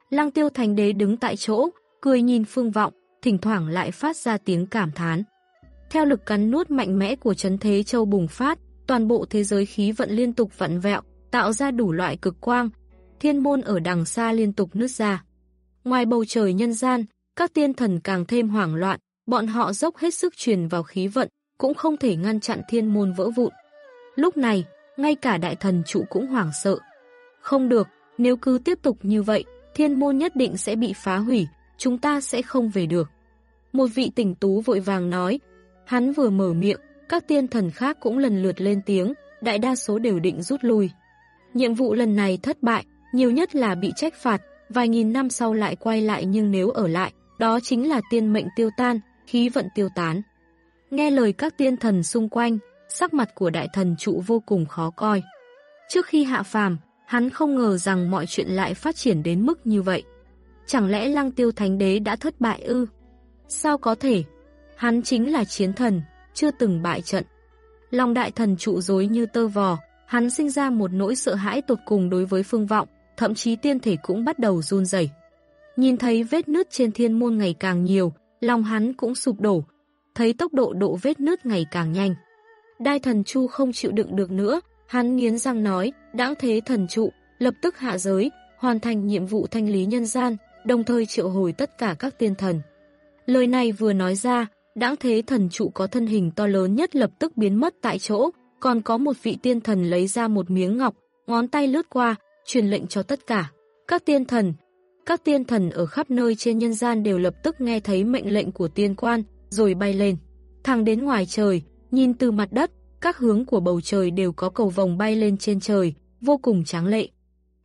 Lăng tiêu thánh đế đứng tại chỗ, cười nhìn phương vọng, thỉnh thoảng lại phát ra tiếng cảm thán. Theo lực cắn nuốt mạnh mẽ của chấn thế châu bùng phát, toàn bộ thế giới khí vận liên tục vặn vẹo, tạo ra đủ loại cực quang, thiên môn ở đằng xa liên tục nứt ra. Ngoài bầu trời nhân gian, các tiên thần càng thêm hoảng loạn, bọn họ dốc hết sức truyền vào khí vận, cũng không thể ngăn chặn thiên môn vỡ vụn. Lúc này, ngay cả đại thần trụ cũng hoảng sợ. Không được, nếu cứ tiếp tục như vậy, thiên môn nhất định sẽ bị phá hủy, chúng ta sẽ không về được. Một vị tỉnh tú vội vàng nói, hắn vừa mở miệng, các tiên thần khác cũng lần lượt lên tiếng, đại đa số đều định rút lui. Nhiệm vụ lần này thất bại, nhiều nhất là bị trách phạt, vài nghìn năm sau lại quay lại nhưng nếu ở lại, đó chính là tiên mệnh tiêu tan, khí vận tiêu tán. Nghe lời các tiên thần xung quanh, sắc mặt của đại thần trụ vô cùng khó coi. Trước khi hạ phàm, hắn không ngờ rằng mọi chuyện lại phát triển đến mức như vậy. Chẳng lẽ lăng tiêu thánh đế đã thất bại ư? Sao có thể? Hắn chính là chiến thần, chưa từng bại trận. Lòng đại thần trụ dối như tơ vò, hắn sinh ra một nỗi sợ hãi tột cùng đối với phương vọng, thậm chí tiên thể cũng bắt đầu run rẩy. Nhìn thấy vết nứt trên thiên môn ngày càng nhiều, lòng hắn cũng sụp đổ, thấy tốc độ độ vết nứt ngày càng nhanh. Đai thần chu không chịu đựng được nữa, hắn nghiến răng nói, đãng thế thần trụ, lập tức hạ giới, hoàn thành nhiệm vụ thanh lý nhân gian, đồng thời triệu hồi tất cả các tiên thần. Lời này vừa nói ra, đãng thế thần trụ có thân hình to lớn nhất lập tức biến mất tại chỗ, còn có một vị tiên thần lấy ra một miếng ngọc, ngón tay lướt qua, truyền lệnh cho tất cả. Các tiên thần, các tiên thần ở khắp nơi trên nhân gian đều lập tức nghe thấy mệnh lệnh của tiên quan, rồi bay lên. Thẳng đến ngoài trời, nhìn từ mặt đất, các hướng của bầu trời đều có cầu vòng bay lên trên trời, vô cùng tráng lệ.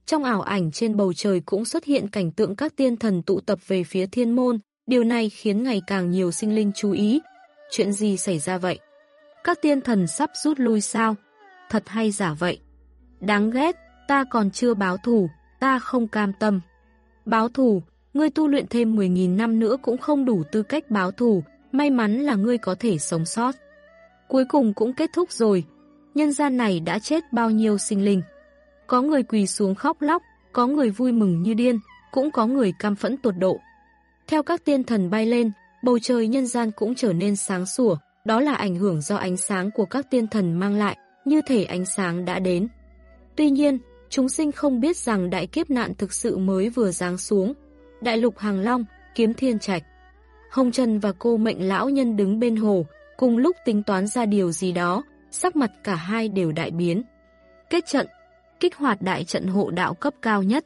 Trong ảo ảnh trên bầu trời cũng xuất hiện cảnh tượng các tiên thần tụ tập về phía thiên môn, điều này khiến ngày càng nhiều sinh linh chú ý. Chuyện gì xảy ra vậy? Các tiên thần sắp rút lui sao? Thật hay giả vậy? Đáng ghét, ta còn chưa báo thù, ta không cam tâm. Báo thù, ngươi tu luyện thêm 10.000 năm nữa cũng không đủ tư cách báo thù, may mắn là ngươi có thể sống sót. Cuối cùng cũng kết thúc rồi, nhân gian này đã chết bao nhiêu sinh linh. Có người quỳ xuống khóc lóc, có người vui mừng như điên, cũng có người cam phẫn tuột độ. Theo các tiên thần bay lên, bầu trời nhân gian cũng trở nên sáng sủa, đó là ảnh hưởng do ánh sáng của các tiên thần mang lại, như thể ánh sáng đã đến. Tuy nhiên, chúng sinh không biết rằng đại kiếp nạn thực sự mới vừa giáng xuống. Đại lục Hàng Long, kiếm thiên trạch. Hồng Trần và cô mệnh lão nhân đứng bên hồ, cùng lúc tính toán ra điều gì đó, sắc mặt cả hai đều đại biến. Kết trận, kích hoạt đại trận hộ đạo cấp cao nhất.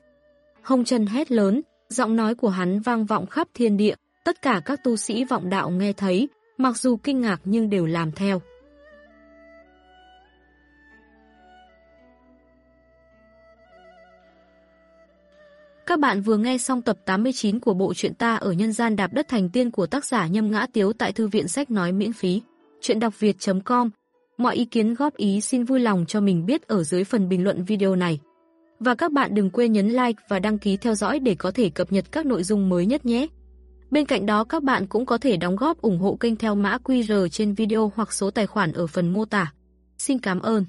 Hồng Trần hét lớn, giọng nói của hắn vang vọng khắp thiên địa, tất cả các tu sĩ vọng đạo nghe thấy, mặc dù kinh ngạc nhưng đều làm theo. Các bạn vừa nghe xong tập 89 của bộ truyện ta ở nhân gian đạp đất thành tiên của tác giả Nhâm Ngã Tiếu tại thư viện sách nói miễn phí. Truyện đọc việt.com Mọi ý kiến góp ý xin vui lòng cho mình biết ở dưới phần bình luận video này. Và các bạn đừng quên nhấn like và đăng ký theo dõi để có thể cập nhật các nội dung mới nhất nhé. Bên cạnh đó, các bạn cũng có thể đóng góp ủng hộ kênh theo mã QR trên video hoặc số tài khoản ở phần mô tả. Xin cảm ơn.